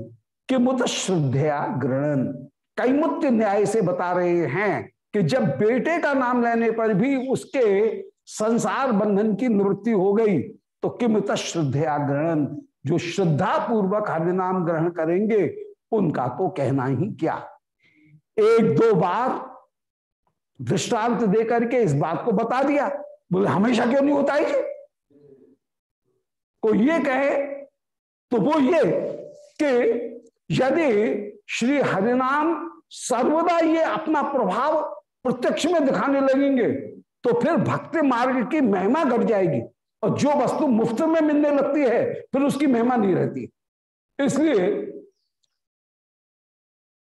कि मुत श्रद्धया ग्रहण कैमुत्य न्याय से बता रहे हैं कि जब बेटे का नाम लेने पर भी उसके संसार बंधन की निवृत्ति हो गई तो किमित श्रद्धया ग्रहण जो श्रद्धा पूर्वक हरिनाम ग्रहण करेंगे, उनका तो कहना ही क्या? एक दो बार दृष्टांत दे करके इस बात को बता दिया। बोले, हमेशा क्यों नहीं होता है कोई ये कहे तो वो ये कि यदि श्री हरिनाम सर्वदा ये अपना प्रभाव प्रत्यक्ष में दिखाने लगेंगे तो फिर भक्ति मार्ग की महिमा घट जाएगी और जो वस्तु मुफ़्त में मिलने लगती है, फिर उसकी महिमा नहीं रहती। इसलिए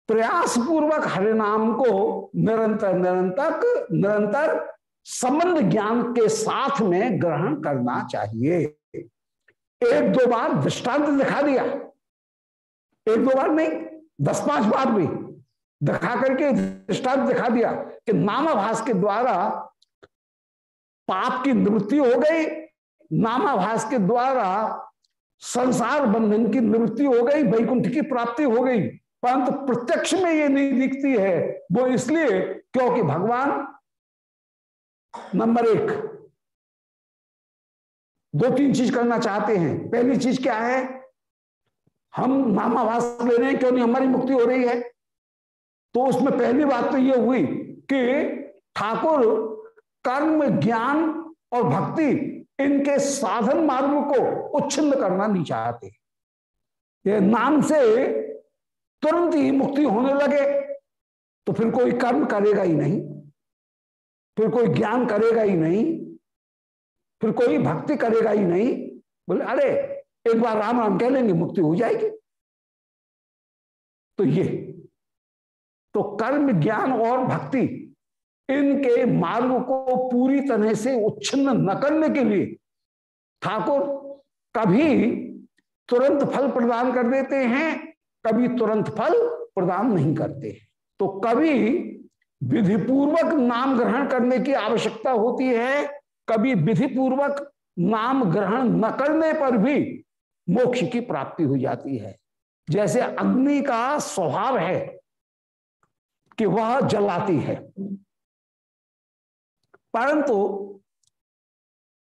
प्रयास पूर्वक हरिनाम को निरंतर निरंतर निरंतर संबंध ज्ञान के साथ में ग्रहण करना चाहिए। एक दो बार दृष्टांत दिखा दिया। एक दो बार नहीं, दस पाँच बार भी दिखा करके दृष्टांत दिखा दिया कि नामाभास के द्वारा पाप की निवृत्ति हो गई, नामाभास के द्वारा संसार बंधन की निवृत्ति हो गई, वैकुंठ की प्राप्ति हो गई। परंतु प्रत्यक्ष में ये नहीं दिखती है। वो इसलिए क्योंकि भगवान नंबर एक, दो तीन चीज़ करना चाहते हैं। पहली चीज़ क्या है? हम नामाभास ले रहे हैं क्यों नहीं हमारी मुक्ति हो रही है। तो उसमें पहली बात तो ये हुई कि ठाकुर कर्म, ज्ञान और भक्ति इनके साधन मार्ग को उच्छिन्न करना नहीं चाहते। ये नाम से तुरंत ही मुक्ति होने लगे तो फिर कोई कर्म करेगा ही नहीं, फिर कोई ज्ञान करेगा ही नहीं, फिर कोई भक्ति करेगा ही नहीं। बोले, अरे, एक बार राम राम कह लेंगे, मुक्ति हो जाएगी। तो ये तो कर्म, ज्ञान और भक्ति इनके मार्ग को पूरी तरह से उच्छिन्न न करने के लिए ठाकुर कभी तुरंत फल प्रदान कर देते हैं, कभी तुरंत फल प्रदान नहीं करते। तो कभी विधि पूर्वक नाम ग्रहण करने की आवश्यकता होती है, कभी विधि पूर्वक नाम ग्रहण न करने पर भी मोक्ष की प्राप्ति हो जाती है। जैसे अग्नि का स्वभाव है कि वह जलाती है। परंतु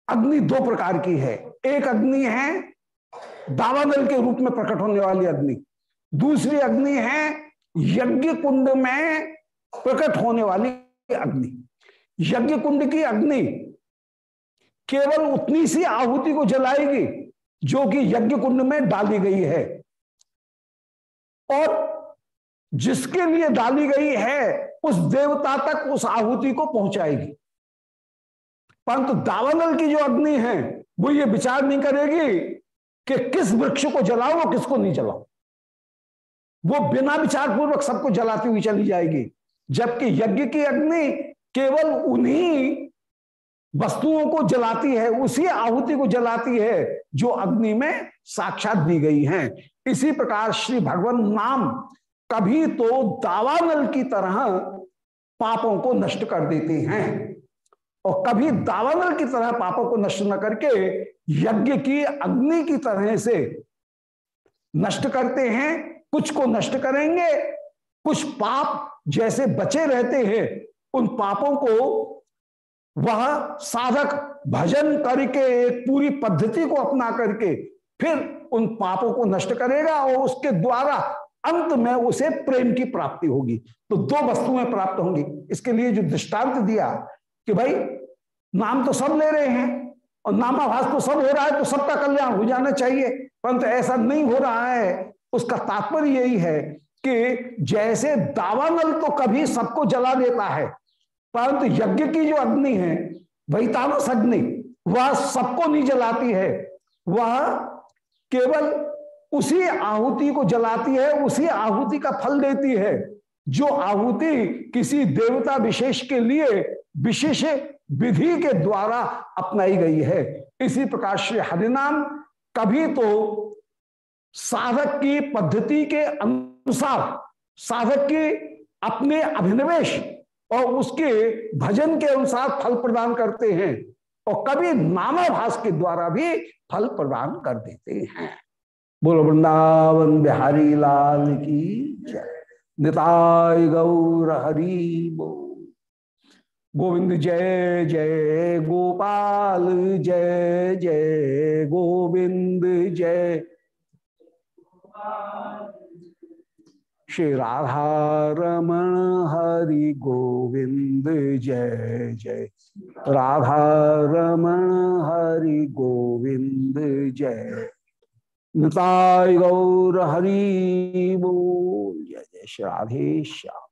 अग्नि दो प्रकार की है। एक अग्नि है दावादल के रूप में प्रकट होने वाली अग्नि। दूसरी अग्नि है, यज्ञ कुंड में प्रकट होने वाली अग्नि। यज्ञ कुंड की अग्नि केवल उतनी सी आहुति को जलाएगी जो कि यज्ञ कुंड में डाली गई है। और जिसके लिए डाली गई है, उस देवता तक उस आहुति को पहुंचाएगी। परंतु दावानल की जो अग्नि है, वो ये विचार नहीं करेगी कि किस वृक्ष को जलाओ और किसको नहीं जलाओ। वो बिना विचार पूर्वक सबको जलाती हुई चली जाएगी, जबकि यज्ञ की अग्नि केवल उन्हीं वस्तुओं को जलाती है, उसी आहुति को जलाती है, जो अग्नि में साक्षात दी गई है। इसी प्रकार श्री भगवान नाम कभी तो दावानल की तरह पापों को नष्ट कर देते हैं। और कभी दावानल की तरह पापों को नष्ट न करके यज्ञ की अग्नि की तरह से नष्ट करते हैं, कुछ को नष्ट करेंगे, कुछ पाप जैसे बचे रहते हैं, उन पापों को वह साधक भजन करके एक पूरी पद्धति को अपना करके फिर उन पापों को नष्ट करेगा और उसके द्वारा अंत में उसे प्रेम की प्राप्ति होगी। तो दो वस्तुएँ प्राप्त होंगी। इसके लिए जो दृष्टांत दिया कि भाई, नाम तो सब ले रहे हैं और नामाभास तो सब हो रहा है तो सबका कल्याण हो जाना चाहिए। परंतु ऐसा नहीं हो रहा है। उसका तात्पर्य यही है कि जैसे दावानल तो कभी सबको जला देता है, परंतु यज्ञ की जो अग्नि है वही तामस अग्नि, वह सबको नहीं जलाती है। वह केवल उसी आहुति को जलाती है, उसी आहुति का फल देती है, जो आहुति किसी देवता विशेष के लिए विशेष विधि के द्वारा अपनाई गई है। इसी प्रकार श्री हरिनाम कभी तो साधक की पद्धति के अनुसार, साधक के अपने अभिनिवेश और उसके भजन के अनुसार फल प्रदान करते हैं और कभी नामाभास के द्वारा भी फल प्रदान कर देते हैं। बोलो, वृंदावन बिहारी लाल की जय। निताय गौर हरी बो गोविंद जय जय गोपाल, जय जय गोविंद, जय। श्री राधा रमण हरि गोविंद, जय जय। राधा रमण हरि गोविंद, जय। नताय गौर हरि बोल। जय जय। श्री राधेश्याम।